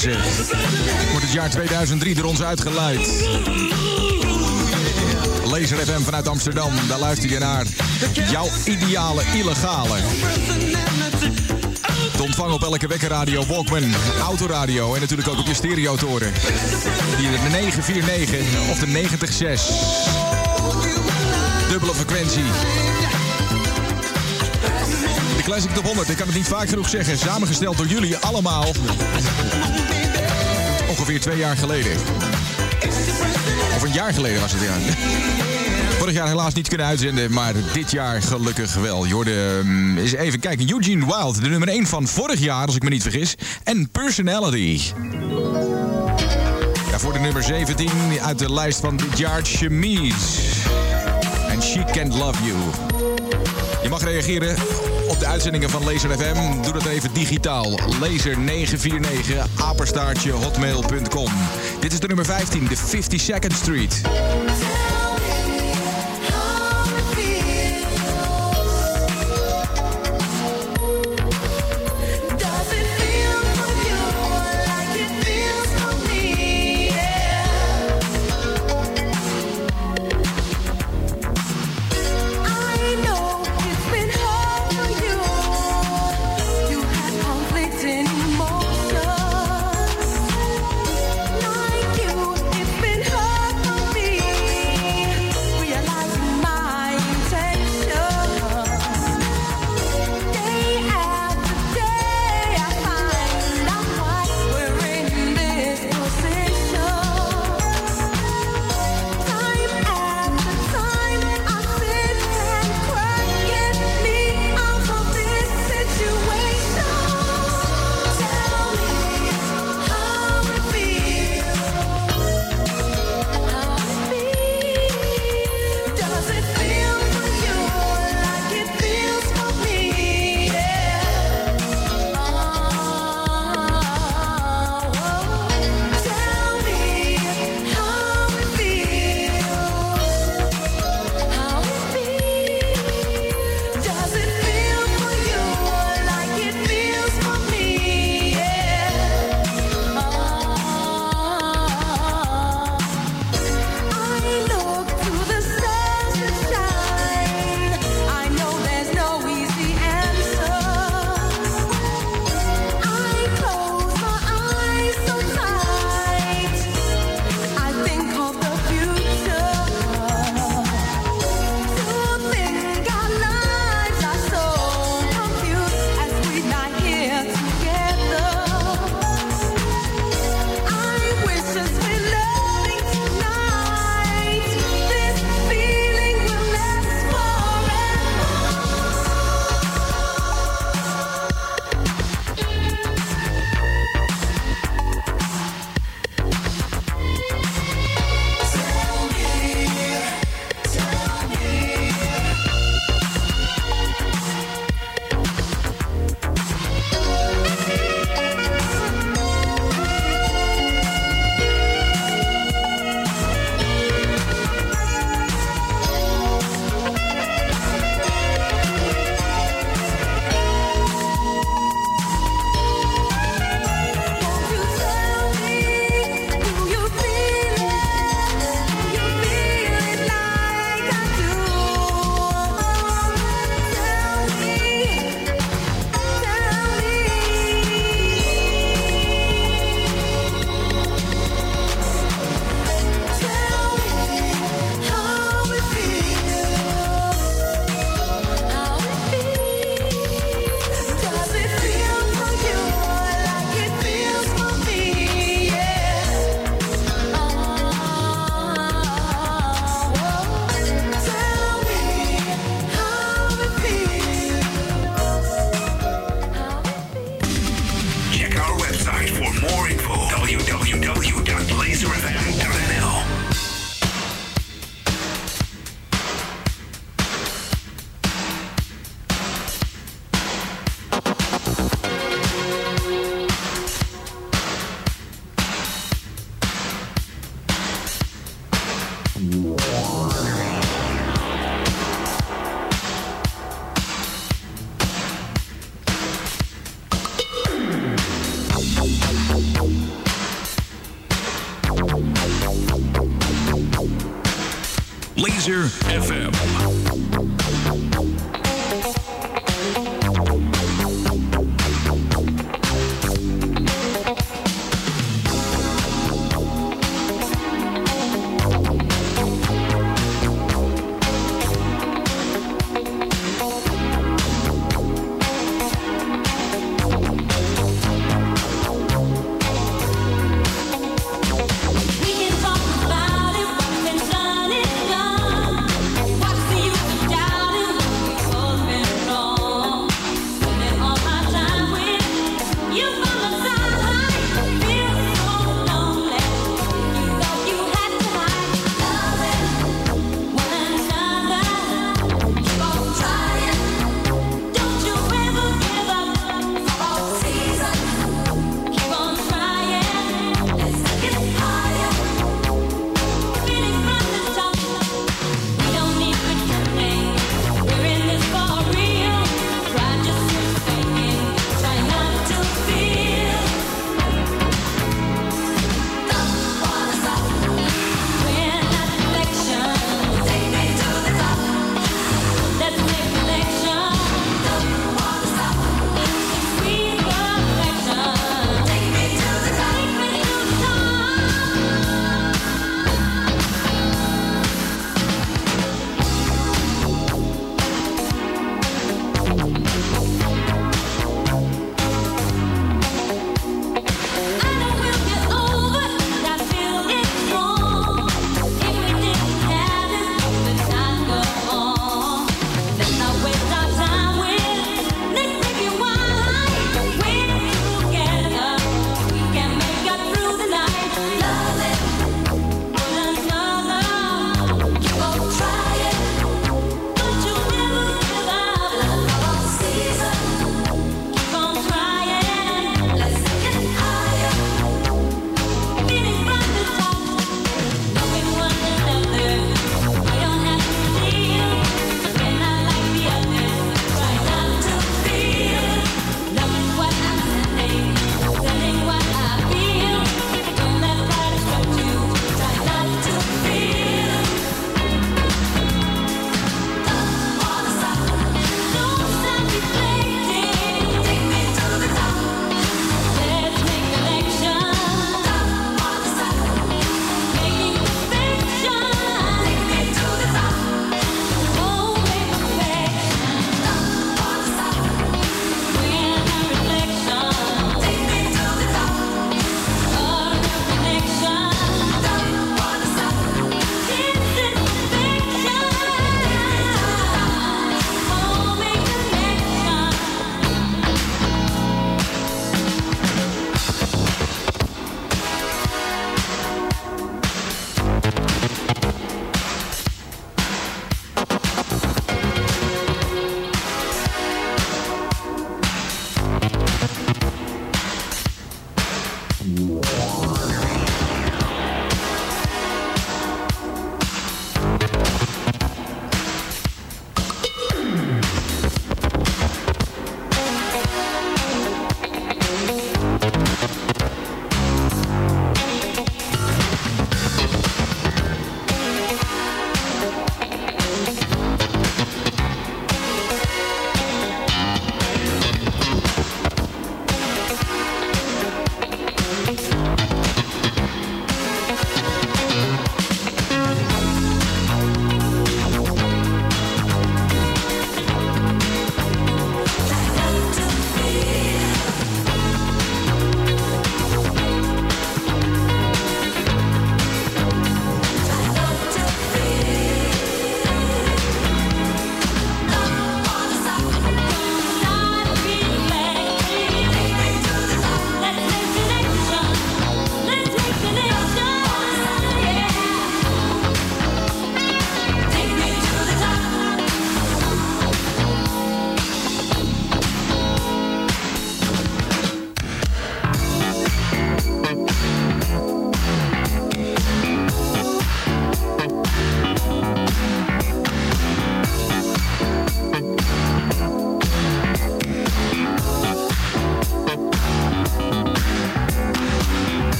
Speaker 1: Voor Wordt het jaar 2003 door ons uitgeleid. Laser FM vanuit Amsterdam, daar luister je naar. Jouw ideale illegale. Te ontvangen op elke wekkerradio, Walkman, autoradio en natuurlijk ook op je stereotoren. Hier de 949 of de 906. Dubbele frequentie.
Speaker 4: De Classic Top 100, ik kan het niet vaak genoeg zeggen. Samengesteld door jullie allemaal. Twee jaar geleden. Of een jaar geleden was het, ja. Vorig jaar helaas niet kunnen uitzenden, maar dit jaar gelukkig wel. Jorde, um, eens even kijken. Eugene Wild, de nummer 1 van vorig jaar, als ik me niet vergis. En Personality. Voor de nummer 17 uit de lijst van dit jaar, Chemise. En She Can't Love You. Je mag reageren uitzendingen van Laser FM. Doe dat even digitaal. Laser949 apenstaartje hotmail.com. Dit is de nummer 15, de 52nd Street.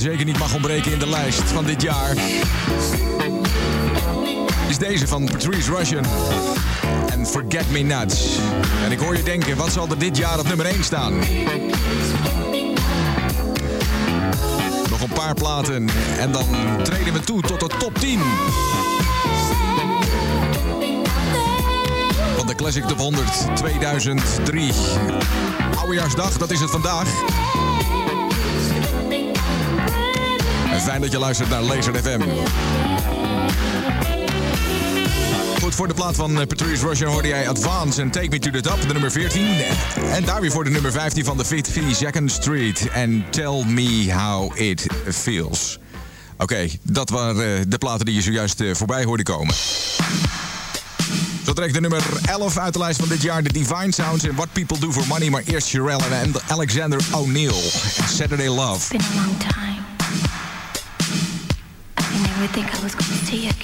Speaker 1: Zeker niet mag ontbreken in de lijst van dit jaar. Is deze van Patrice Russian. En Forget Me Nuts. En ik hoor je denken, wat zal er dit jaar op nummer 1 staan? Nog een paar platen en dan treden we toe tot de top 10. Van de Classic Top 100 2003. Oudejaarsdag, dat is het vandaag. Fijn dat je luistert naar Laser FM. Goed, voor de plaat van eh, Patrice Russian hoorde jij Advance en Take Me to the Top, de nummer 14. En daar weer voor de nummer 15 van de 52nd Street. En Tell Me How It Feels. Oké, dat waren eh, de platen die je zojuist eh, voorbij hoorde komen. Zo trekt de nummer 11 uit de lijst van dit jaar, de Divine Sounds en What People Do For Money. Maar eerst Sherelle en Alexander O'Neill Saturday Love.
Speaker 7: It's been a long time. I never think I was going to see you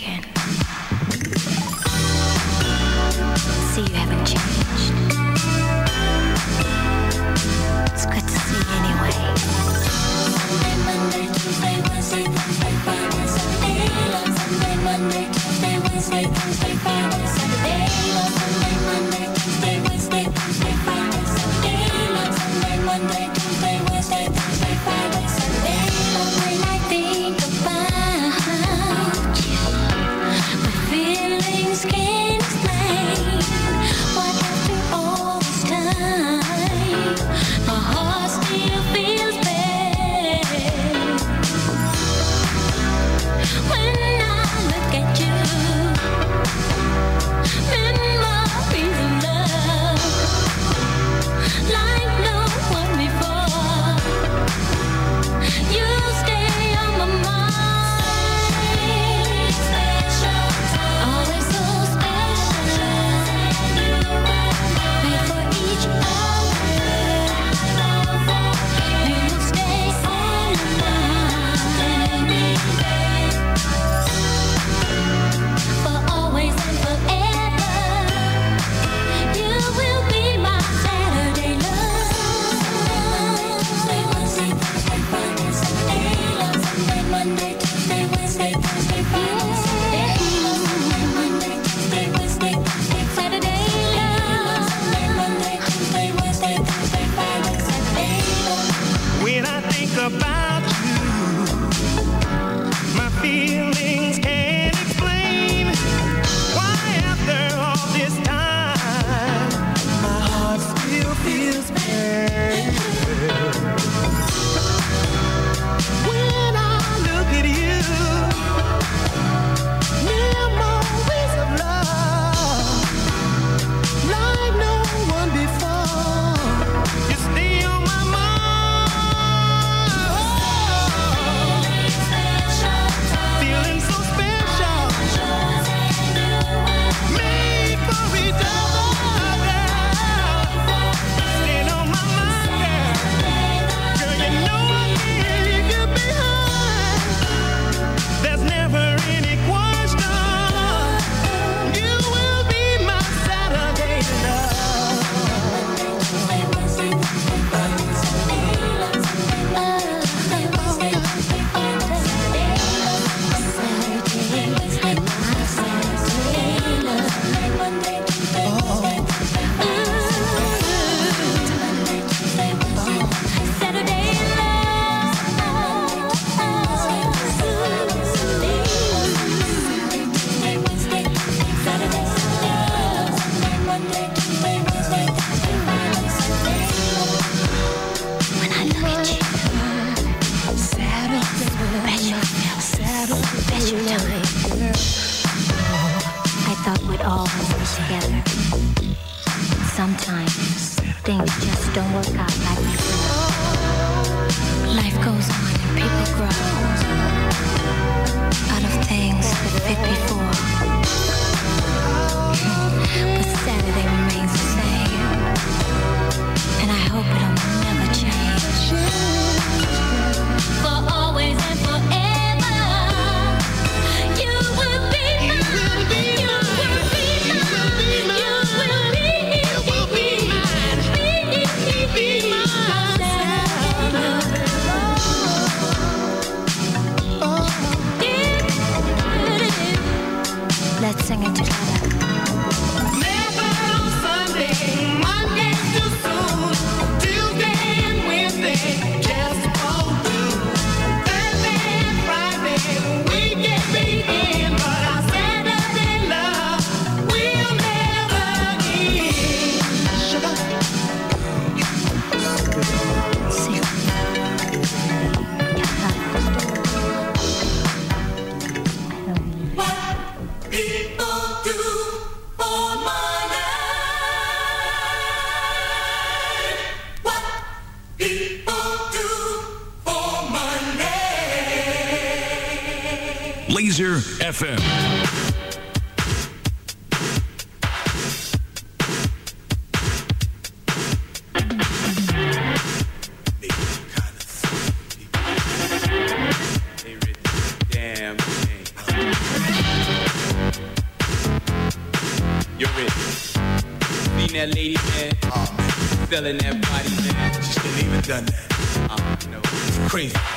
Speaker 7: together. Sometimes things just don't work out like before. Life goes on and people grow out of things that fit before. But Saturday remains the same, and I hope it'll
Speaker 8: something into
Speaker 4: Kaiser FM.
Speaker 9: You're. Seen that lady, man. Uh-huh. Selling that body, man. She shouldn't even done that. Uh, no. It's crazy.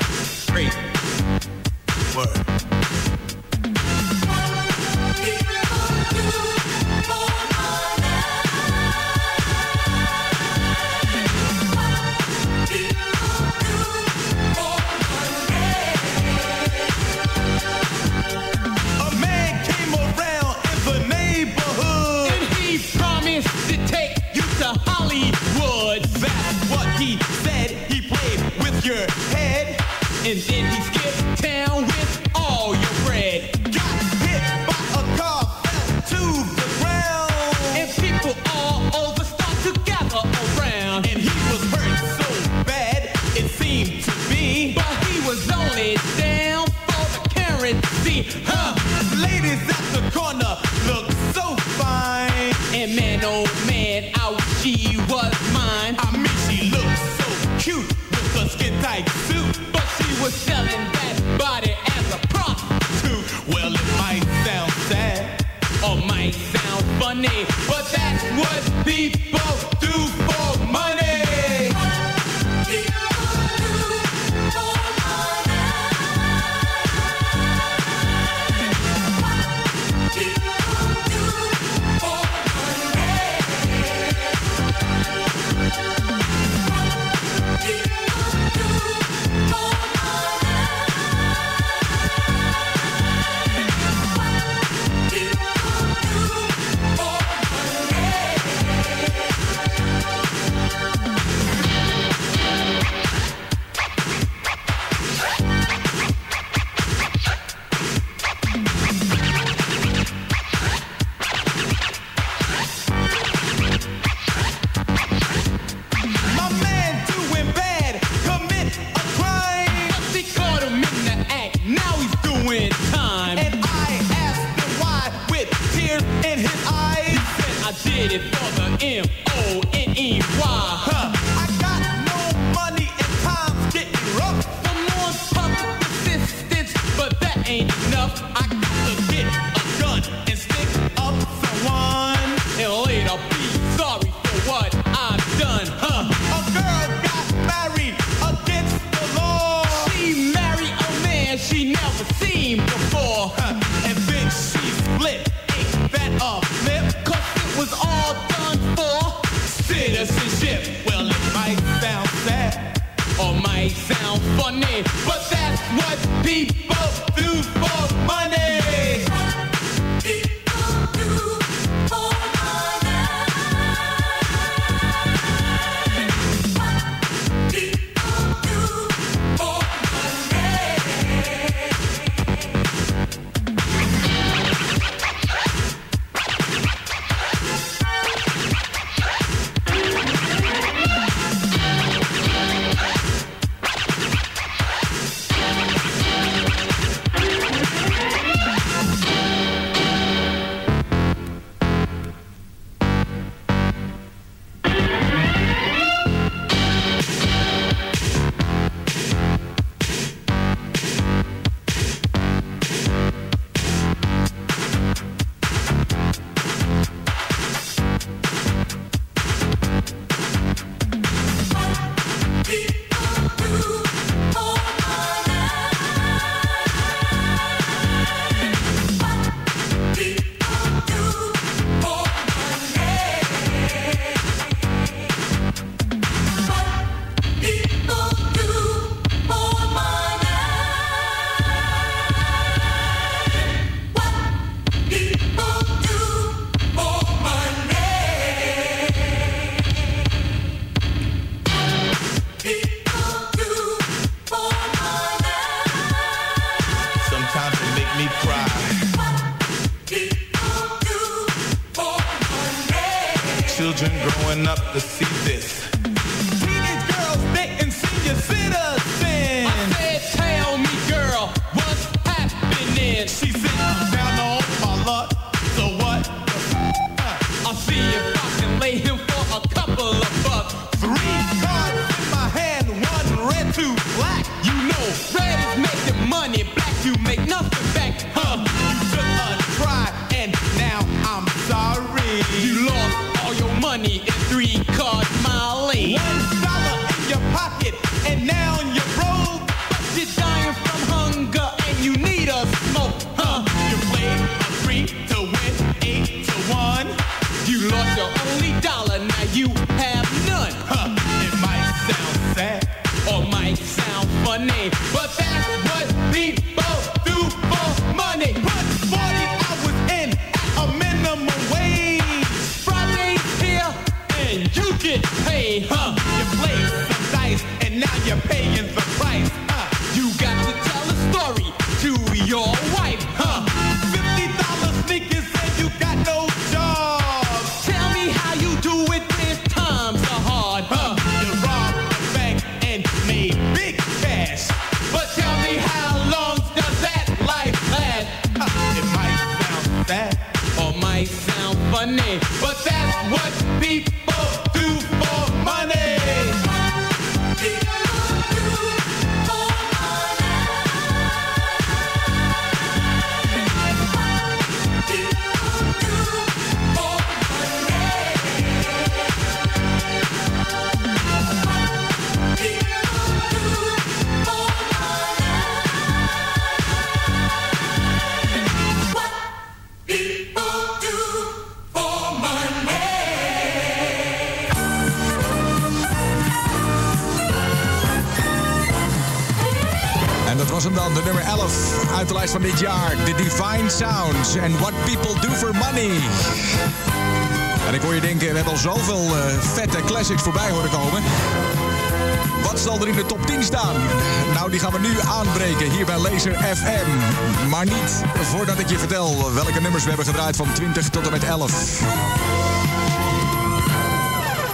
Speaker 1: We hebben gedraaid van 20 tot en met 11.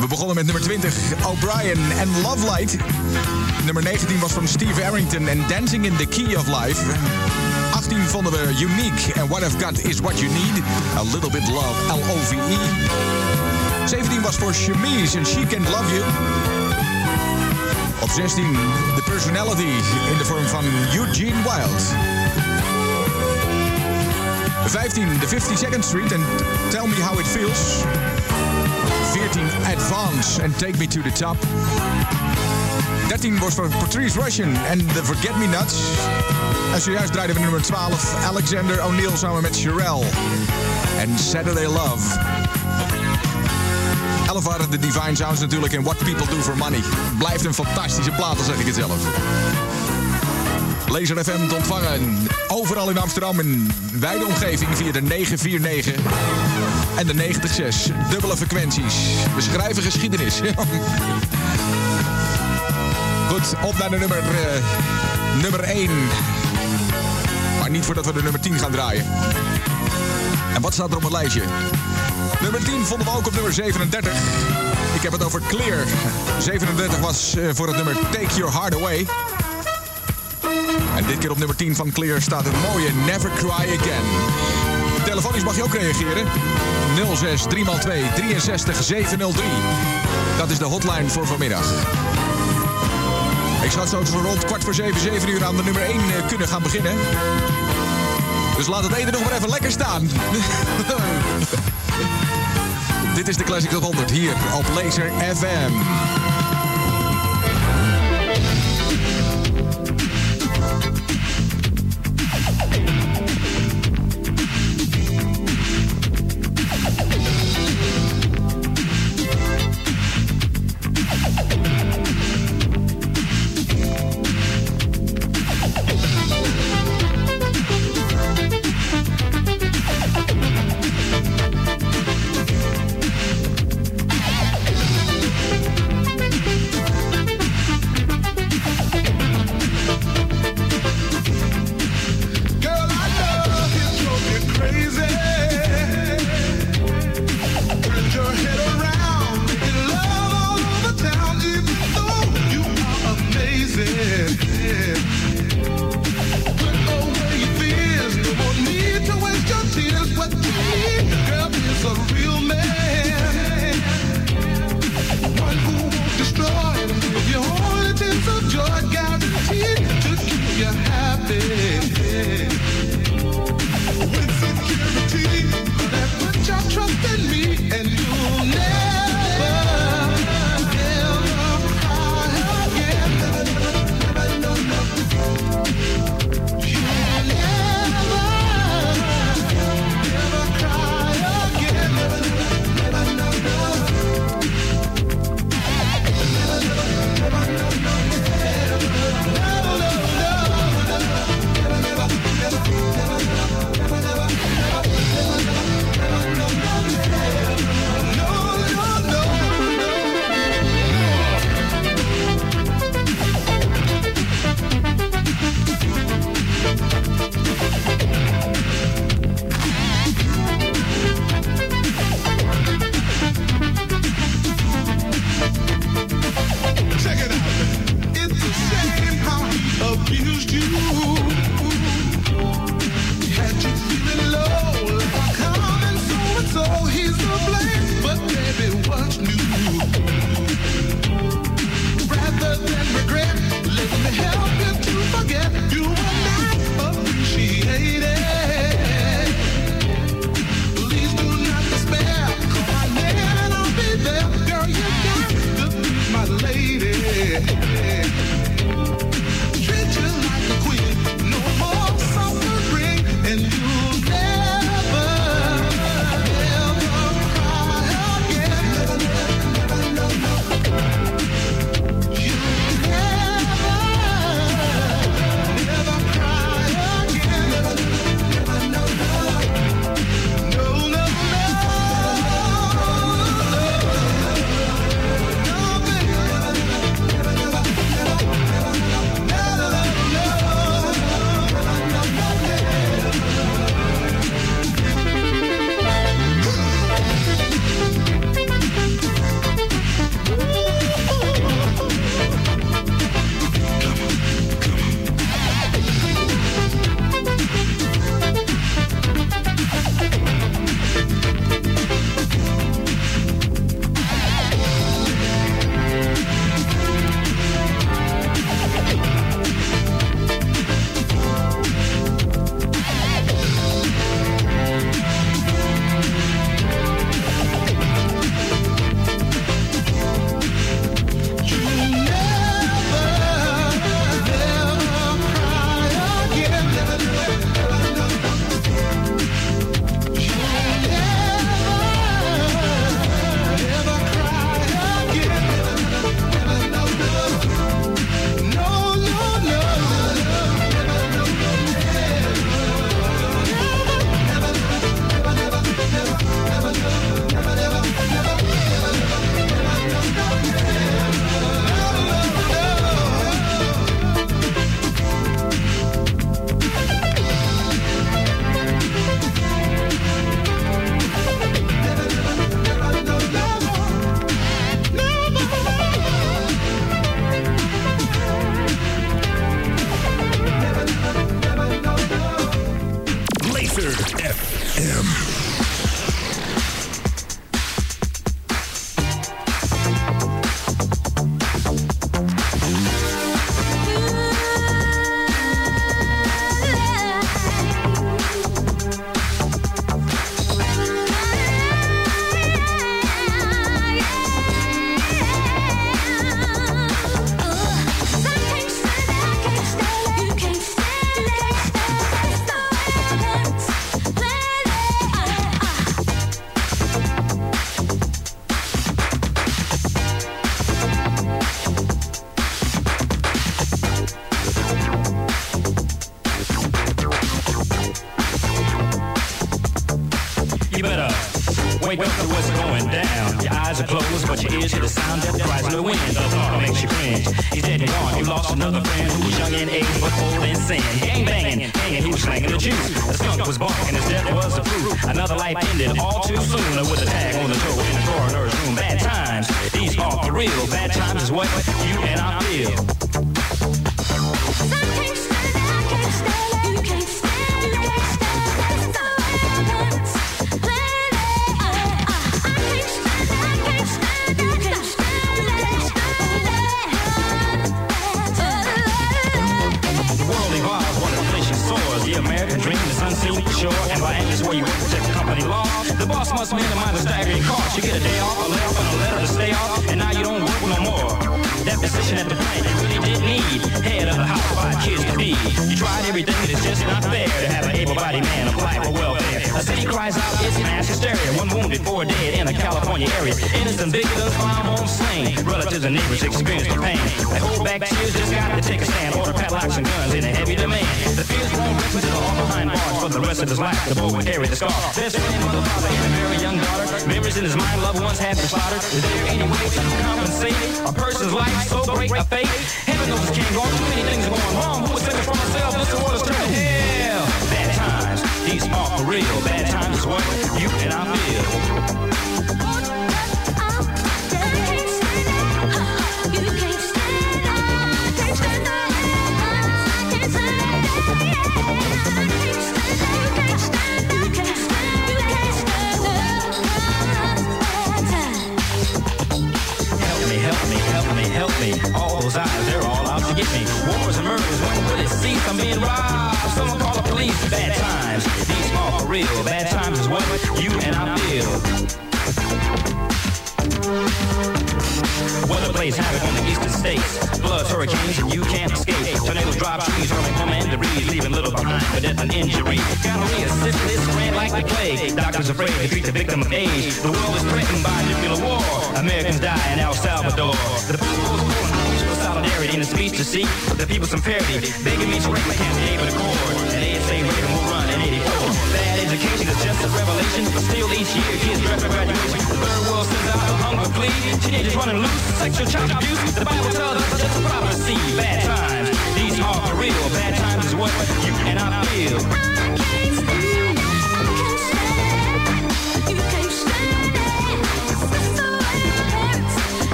Speaker 1: We begonnen met nummer 20, O'Brien en Love Light. Nummer 19 was van Steve Arrington en Dancing in the Key of Life. 18 vonden we Unique en What I've Got Is What You Need. A Little Bit Love, L-O-V-E. 17 was voor Chemise en She Can't Love You. Op 16 The Personality in de vorm van Eugene Wild. 15 The 52nd Street en Tell Me How It Feels. 14 Advance en Take Me to the Top. 13 was voor Patrice Russian en The Forget Me Nuts. En zojuist draaiden we nummer 12 Alexander O'Neill samen met Sherelle. En Saturday Love. 11 waren de Divine Sounds natuurlijk en What People Do For Money. Blijft een fantastische plaat, zeg ik het zelf. Laser FM te ontvangen overal in Amsterdam in wijde omgeving via de 949 en de 906. Dubbele frequenties. We schrijven geschiedenis. Goed, op naar de nummer, eh, nummer 1. Maar niet voordat we de nummer 10 gaan draaien. En wat staat er op het lijstje? Nummer 10 vonden we ook op nummer 37. Ik heb het over Clear. 37 was eh, voor het nummer Take Your Heart Away. Dit keer op nummer 10 van Clear staat het mooie Never Cry Again. Telefonisch mag je ook reageren. 06 3x2 63 703. Dat is de hotline voor vanmiddag. Ik zou zo rond kwart voor 7, 7 uur aan de nummer 1 kunnen gaan beginnen. Dus laat het eten nog maar even lekker staan. Dit is de Classic Top 100 hier op Laser FM.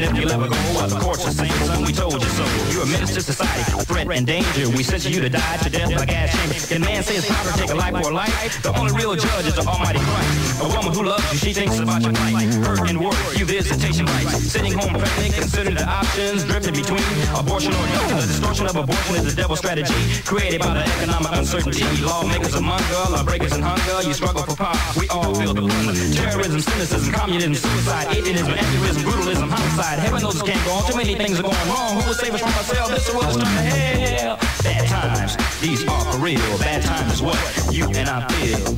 Speaker 10: If you'll ever go, while threat and danger. We sentence you to die to death by gas chamber. Can man say it's proper to take a life for a life? The only real judge is the Almighty Christ. A woman who loves you, she thinks about your plight. Hurt and work, you visitation rights. Sitting home pregnant, considering the options, drifting between abortion or adoption. The distortion of abortion is a devil strategy created by the economic uncertainty. Lawmakers among us, lawbreakers in hunger. You struggle for power, we all feel the plunder. Terrorism, cynicism, communism, suicide, atheism, atheism, brutalism, homicide. Heaven knows it can't go on. Too many things are going wrong. Who will save us from ourselves? This world is turning to Bad times, these are for real. Bad times what you and I feel.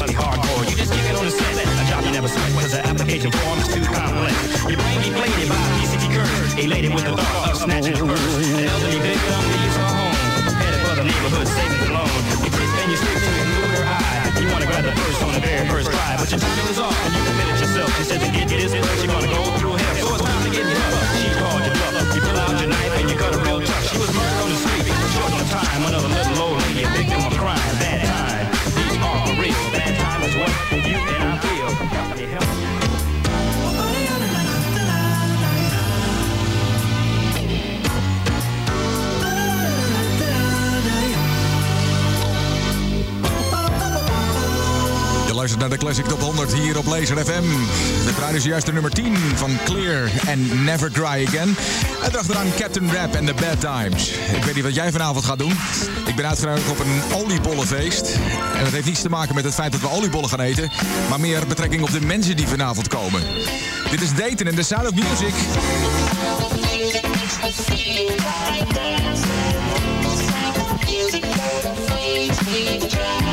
Speaker 10: In be hardcore. You just kick it on the set. A job you never sweat because the application form is too complex. Your brain deflated by PCT curse. Elated with the thought of snatching her purse. The elderly victim leaves her home. Headed for the neighborhood savings alone. You kiss and you stick to it, lure her eye. You wanna grab the purse on the very first try. But your time is off and you committed yourself. She said to get this, you're gonna go through hell. So it's time to get tough. She called you bluff. You pull out your knife and you cut her real tough. She was murdered on the street. Short on time. Another little old Bad
Speaker 1: luistert naar de Classic Top 100 hier op Laser FM. We draaien dus juist de nummer 10 van Clear en Never Cry Again. En erachteraan Captain Rap en The Bad Times. Ik weet niet wat jij vanavond gaat doen. Ik ben uitgenodigd op een oliebollenfeest. En dat heeft niets te maken met het feit dat we oliebollen gaan eten. Maar meer betrekking op de mensen die vanavond komen. Dit is Dayton en The Sound of Music.
Speaker 5: Thank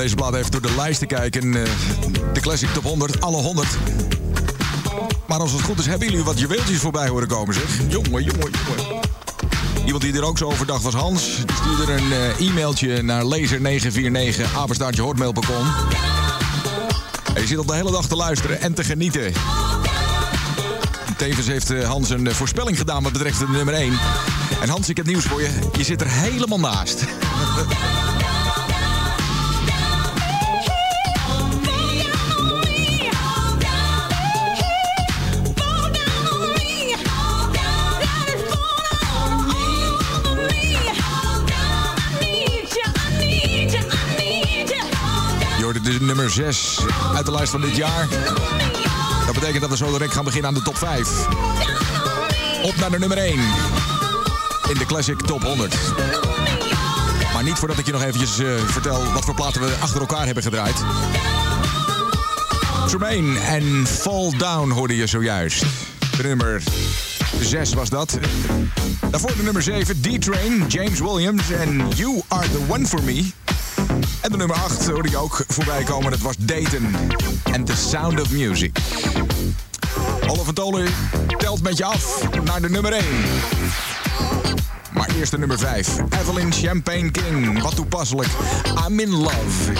Speaker 1: deze plaat even door de lijst te kijken. Eh, de Classic Top 100, alle 100. Maar als het goed is, hebben jullie wat juweeltjes voorbij horen komen, zeg. Jongen, jongen, jongen. Iemand die er ook zo over dacht was Hans. Die stuurde een eh, e-mailtje naar laser949 apenstaartjehotmail.com. En je zit al de hele dag te luisteren en te genieten. Tevens heeft eh, Hans een voorspelling gedaan wat betreft de nummer 1. En Hans, ik heb nieuws voor je. Je zit er helemaal naast. De nummer 6 uit de lijst van dit jaar. Dat betekent dat we zo direct gaan beginnen aan de top 5. Op naar de nummer 1. In de Classic Top 100. Maar niet voordat ik je nog eventjes eh, vertel wat voor platen we achter elkaar hebben gedraaid. Tremaine en Fall Down hoorde je zojuist. De nummer 6 was dat. Daarvoor de nummer 7, D-Train, James Williams en You Are The One For Me. En de nummer 8 hoorde je ook voorbij komen. Dat was Dayton en The Sound of Music. Olaf van Tolen telt met je af naar de nummer 1. Maar eerst de nummer 5. Evelyn Champagne King. Wat toepasselijk. I'm in love.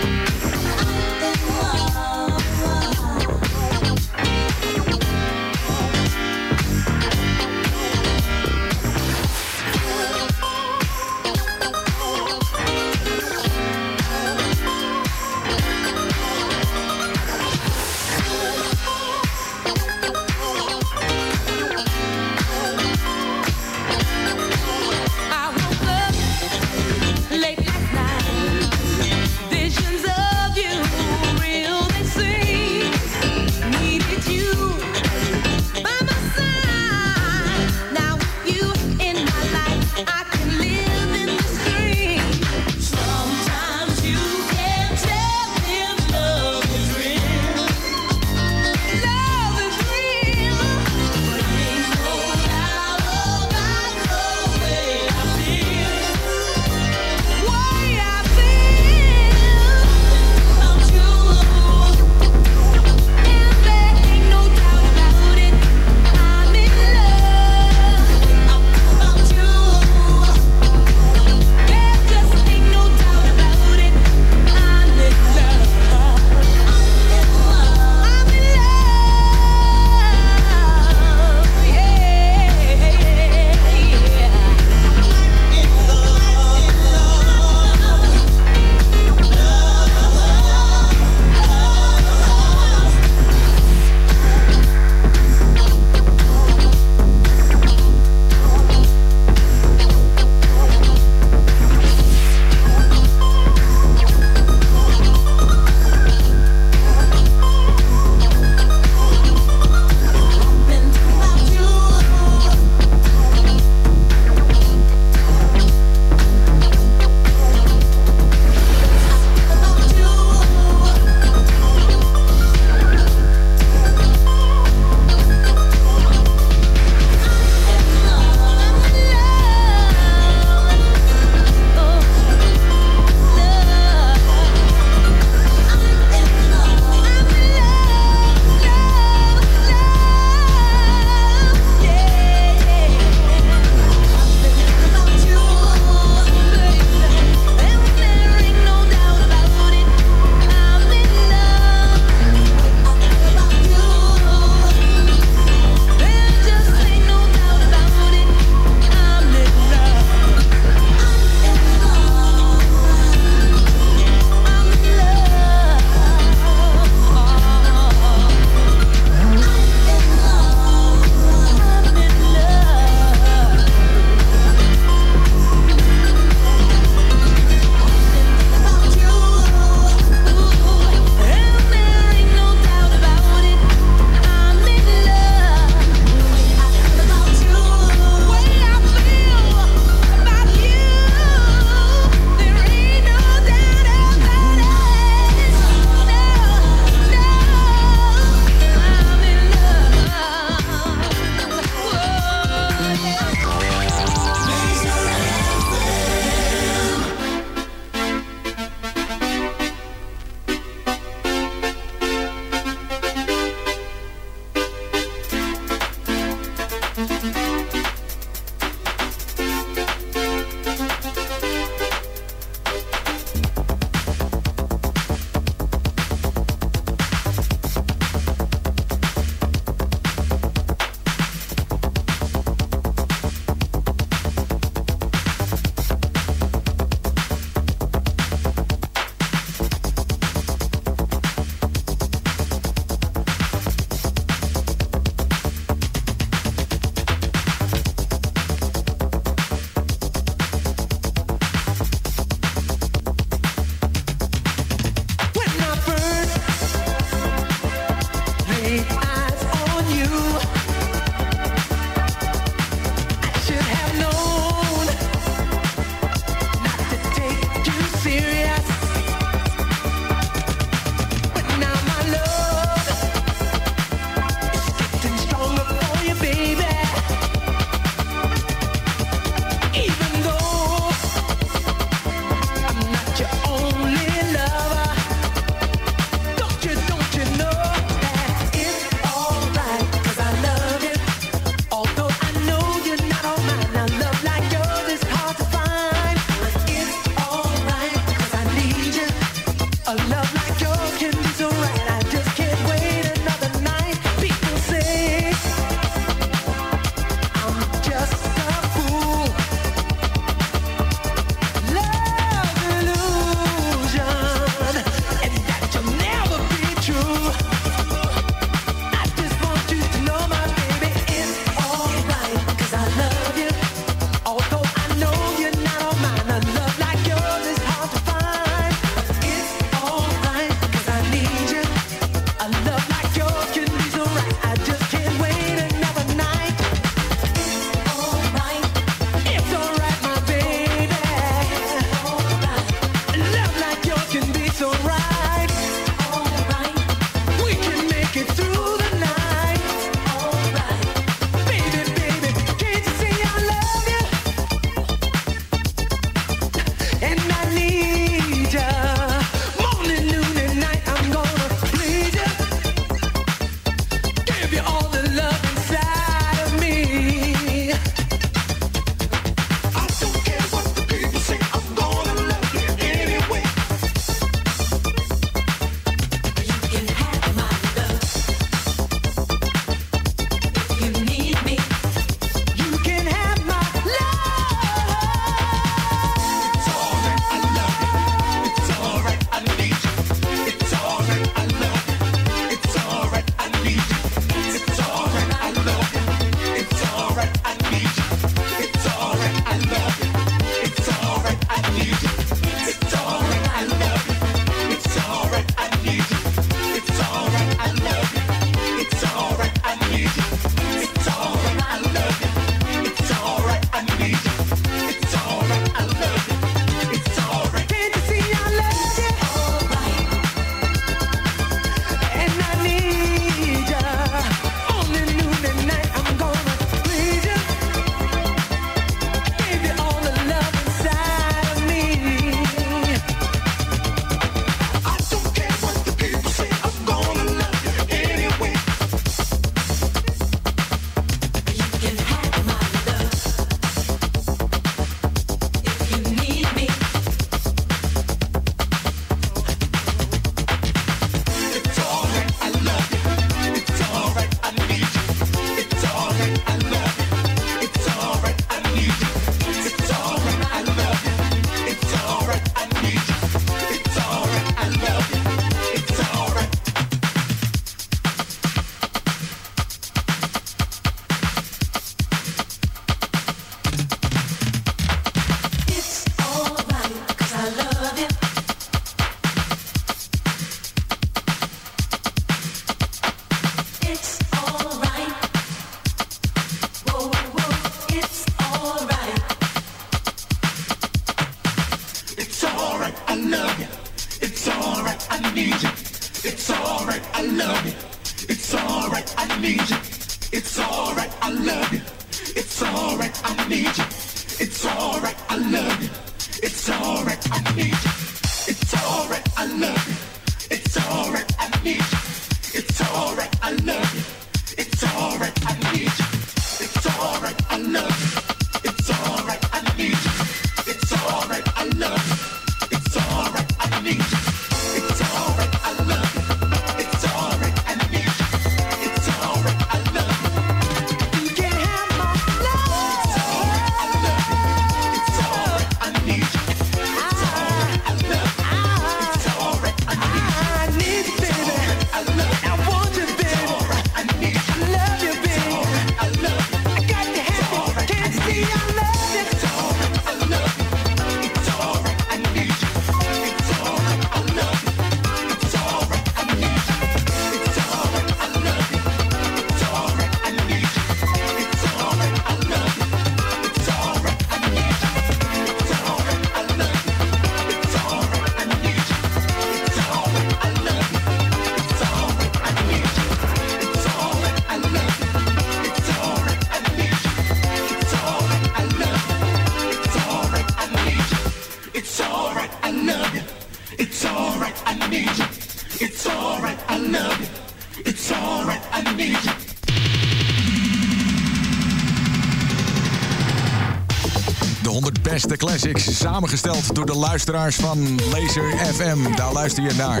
Speaker 1: De classics. Samengesteld door de luisteraars van Laser FM. Daar luister je naar.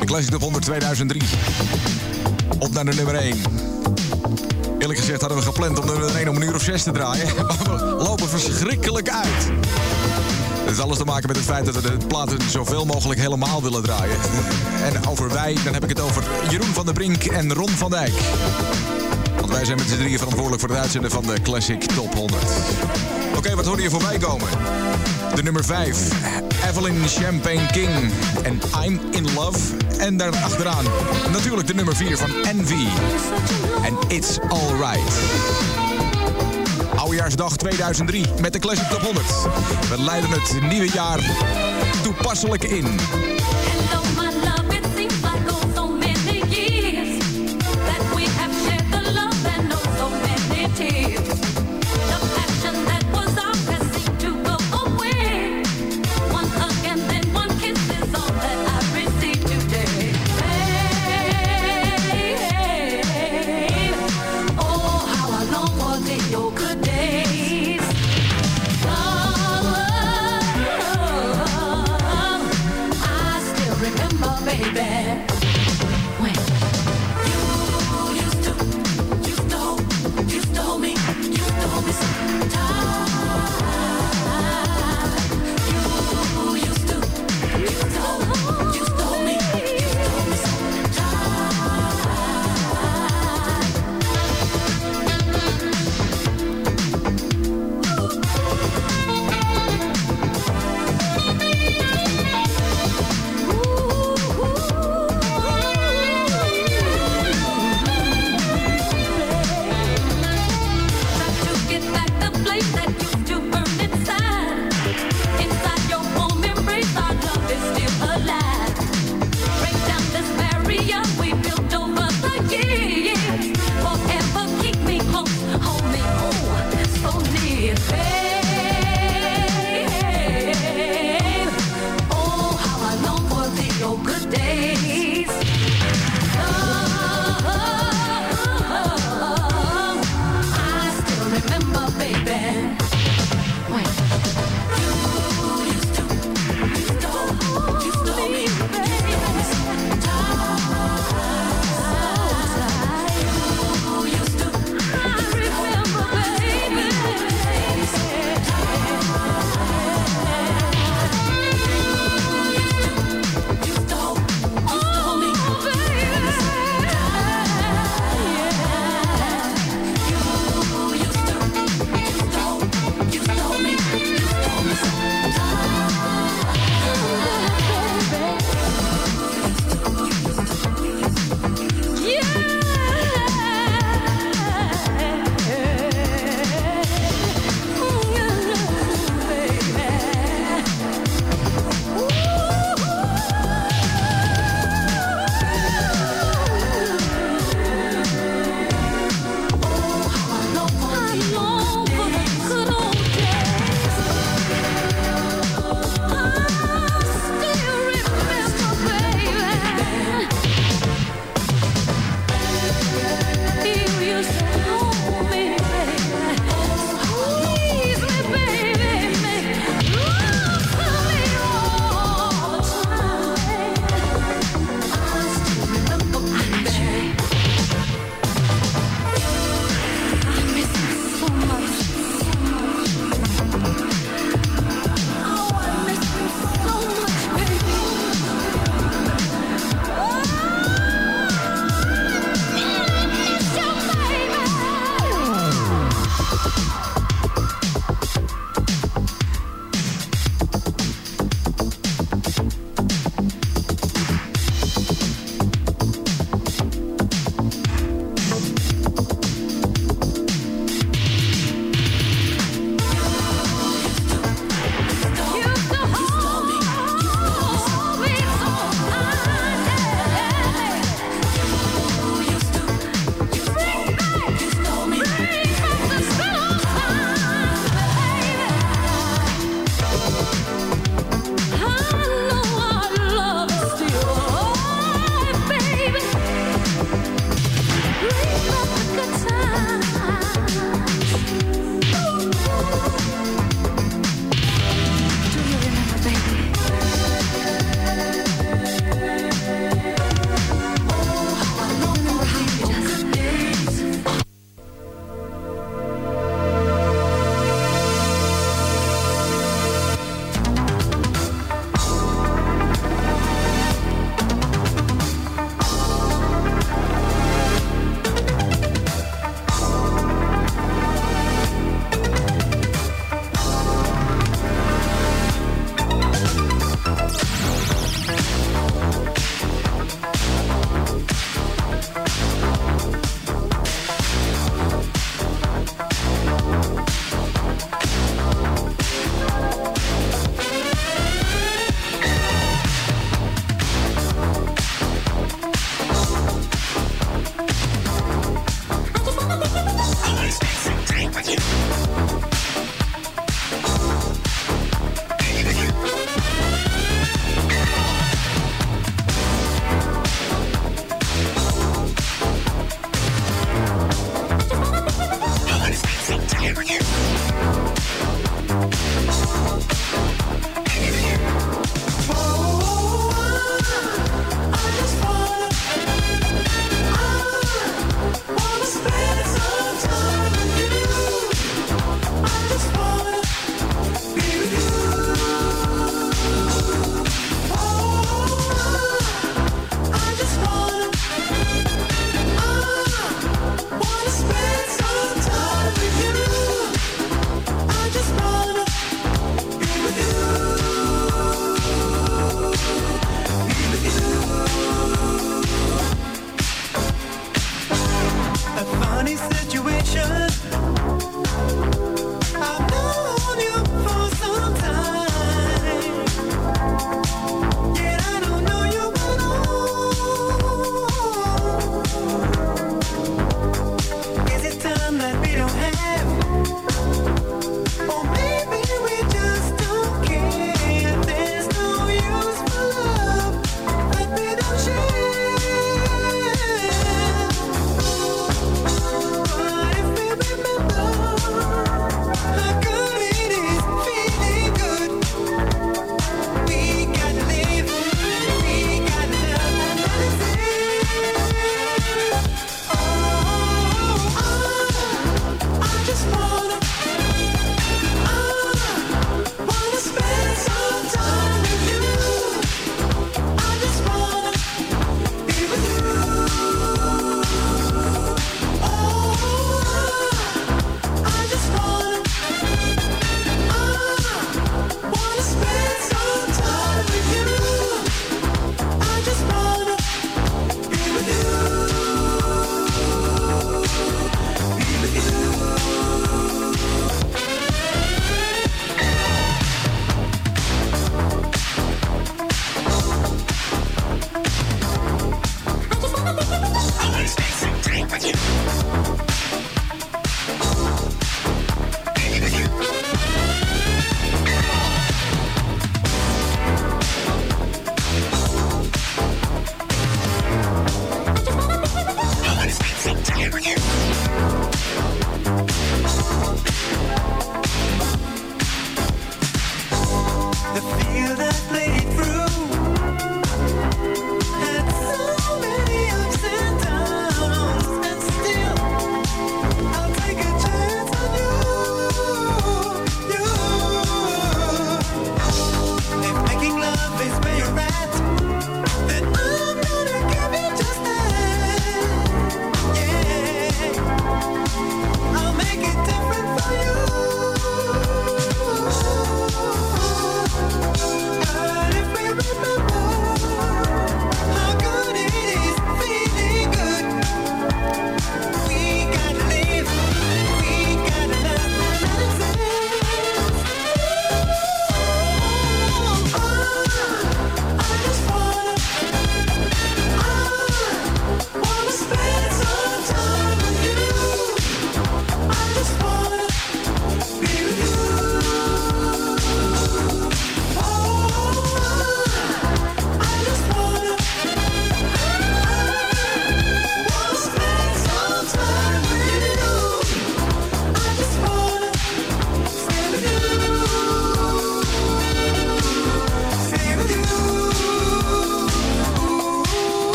Speaker 1: De Classic Top 100 2003. Op naar de nummer 1. Eerlijk gezegd hadden we gepland om nummer 1 om een uur of 6 te draaien. Maar we lopen verschrikkelijk uit. Het heeft alles te maken met het feit dat we de platen zoveel mogelijk helemaal willen draaien. En over wij, dan heb ik het over Jeroen van der Brink en Ron van Dijk. Want wij zijn met z'n drieën verantwoordelijk voor het uitzenden van de Classic Top 100. Oké, wat hoorde je voorbij komen? De nummer 5, Evelyn Champagne King en I'm in Love. En daarachteraan natuurlijk de nummer 4 van Envy en It's Alright. Oudejaarsdag 2003 met de Classic Top 100. We leiden het nieuwe jaar toepasselijk in.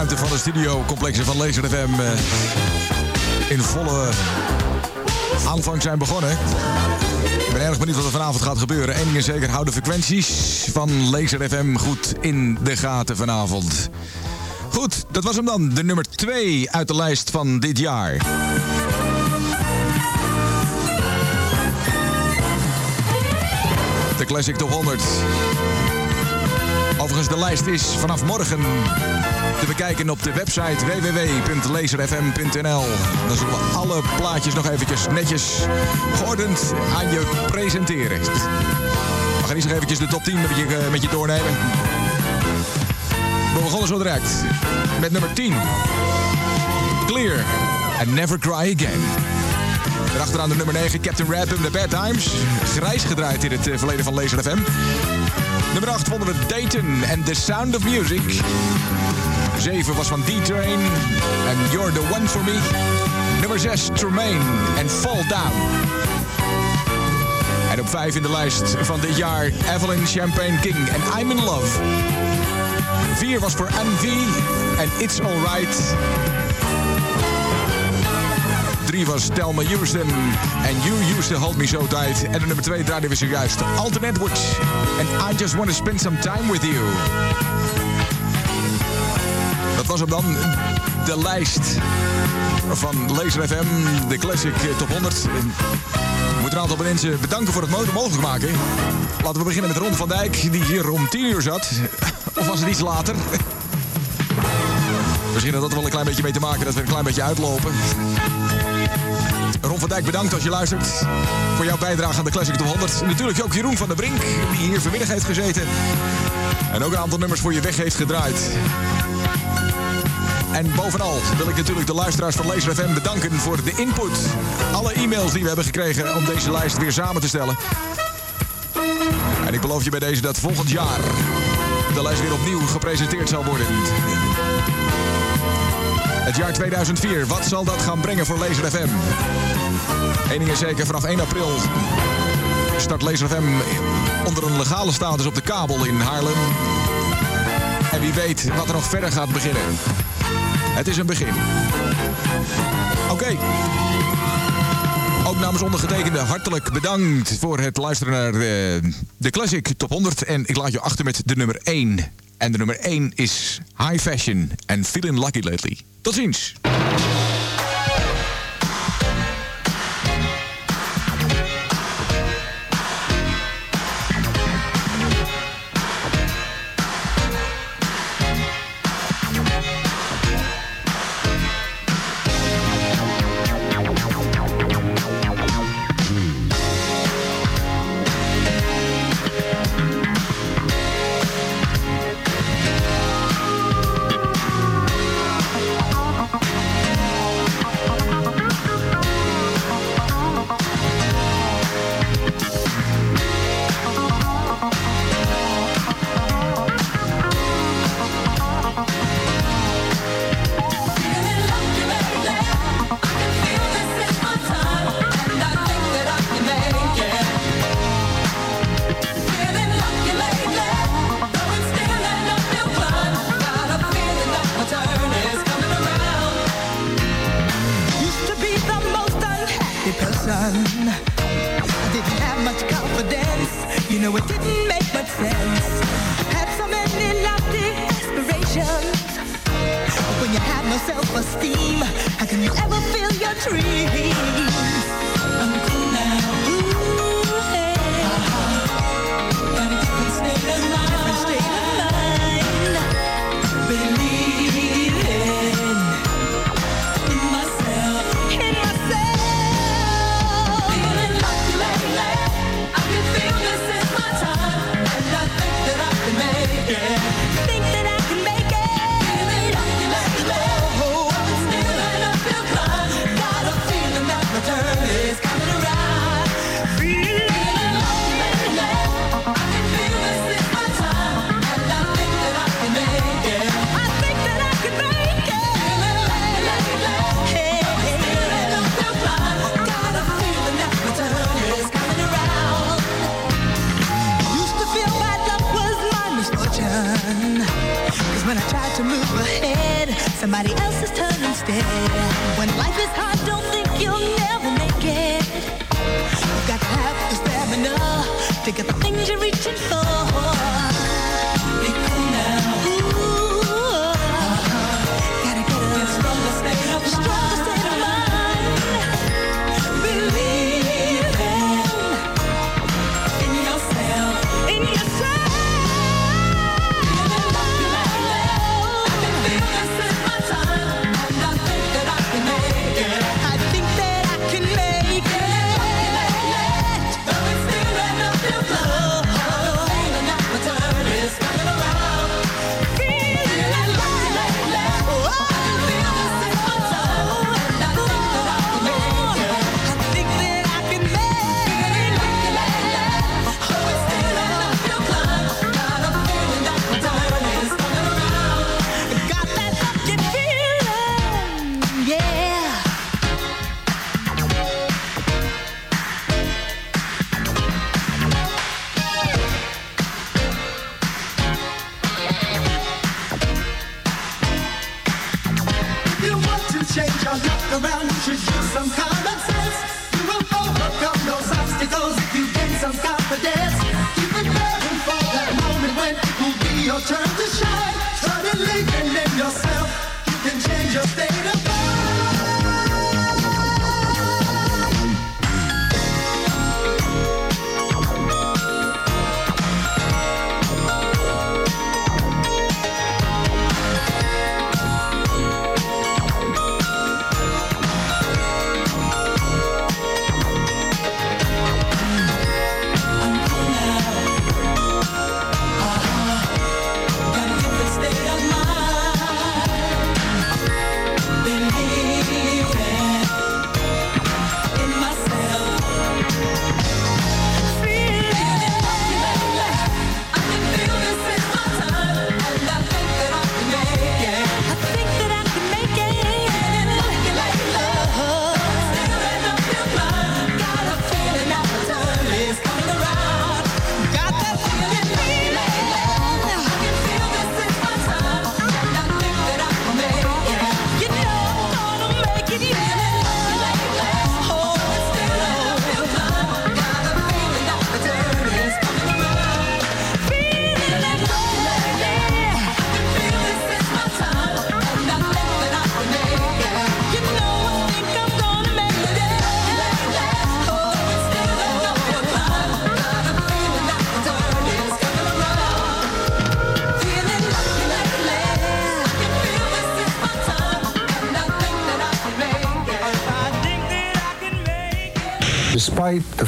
Speaker 1: Ontvangstruimte van de studiocomplexen van Laser FM eh, in volle aanvang zijn begonnen. Ik ben erg benieuwd wat er vanavond gaat gebeuren. Eén ding is zeker, hou de frequenties van Laser FM goed in de gaten vanavond. Goed, dat was hem dan. De nummer 2 uit de lijst van dit jaar. De Classic Top 100. De lijst is vanaf morgen te bekijken op de website www.laserfm.nl. Dan zullen we alle plaatjes nog eventjes netjes geordend aan je presenteren. We gaan eerst nog eventjes de top 10 met je, eh, met je doornemen. We begonnen zo direct met nummer 10. Clear and Never Cry Again. Daarachteraan de nummer 9, Captain Random, The Bad Times. Grijs gedraaid in het eh, verleden van Laser FM. Nummer 8 vonden we Dayton en The Sound of Music. 7 was van D-Train en You're the One for Me. Nummer 6 Tremaine en Fall Down. En op 5 in de lijst van dit jaar Evelyn Champagne King en I'm in Love. 4 was voor MV en It's Alright. 3
Speaker 4: 3 was Thelma Houston. En You Used to Hold Me So Tight. En de nummer 2 draaiden we zojuist. Alton Edwards. En I Just Want to Spend Some Time With You. Dat was hem dan. De lijst van Laser FM. De Classic Top 100. En we moeten een aantal mensen bedanken voor het mo- mogelijk maken. Laten we beginnen met Ron van Dijk, die hier om 10 uur zat. Of was het iets later? Misschien had dat wel een klein beetje mee te maken dat we een klein beetje uitlopen. Van Dijk, bedankt als je luistert. Voor jouw bijdrage aan de Classic Top 100. En natuurlijk ook Jeroen van der Brink, die hier vanmiddag heeft gezeten. En ook een aantal nummers voor je weg heeft gedraaid. En bovenal wil ik natuurlijk de luisteraars van Laser FM bedanken voor de input. Alle e-mails die we hebben gekregen om deze lijst weer samen te stellen. En ik beloof je bij deze dat volgend jaar de lijst weer opnieuw gepresenteerd zal worden. Het jaar 2004, wat zal dat gaan brengen voor Laser FM? Eén ding is zeker, vanaf 1 april start Laser FM onder een legale status op de kabel in Haarlem. En wie weet wat er nog verder gaat beginnen. Het is een begin. Oké. Ook namens ondergetekende hartelijk bedankt voor het luisteren naar de, de Classic Top 100. En ik laat je achter met de nummer 1. En de nummer 1 is High Fashion en Feeling Lucky Lately. Tot ziens.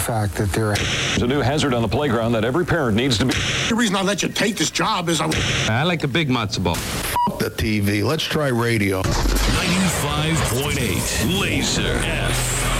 Speaker 11: fact that there
Speaker 12: is a new hazard on the playground that every parent needs to be.
Speaker 13: The reason I let you take this job is I.
Speaker 14: I like a big matzo ball.
Speaker 13: The TV. Let's try radio.
Speaker 4: 95.8 Laser F.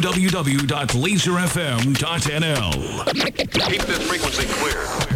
Speaker 4: www.laserfm.nl.
Speaker 12: Keep this frequency clear.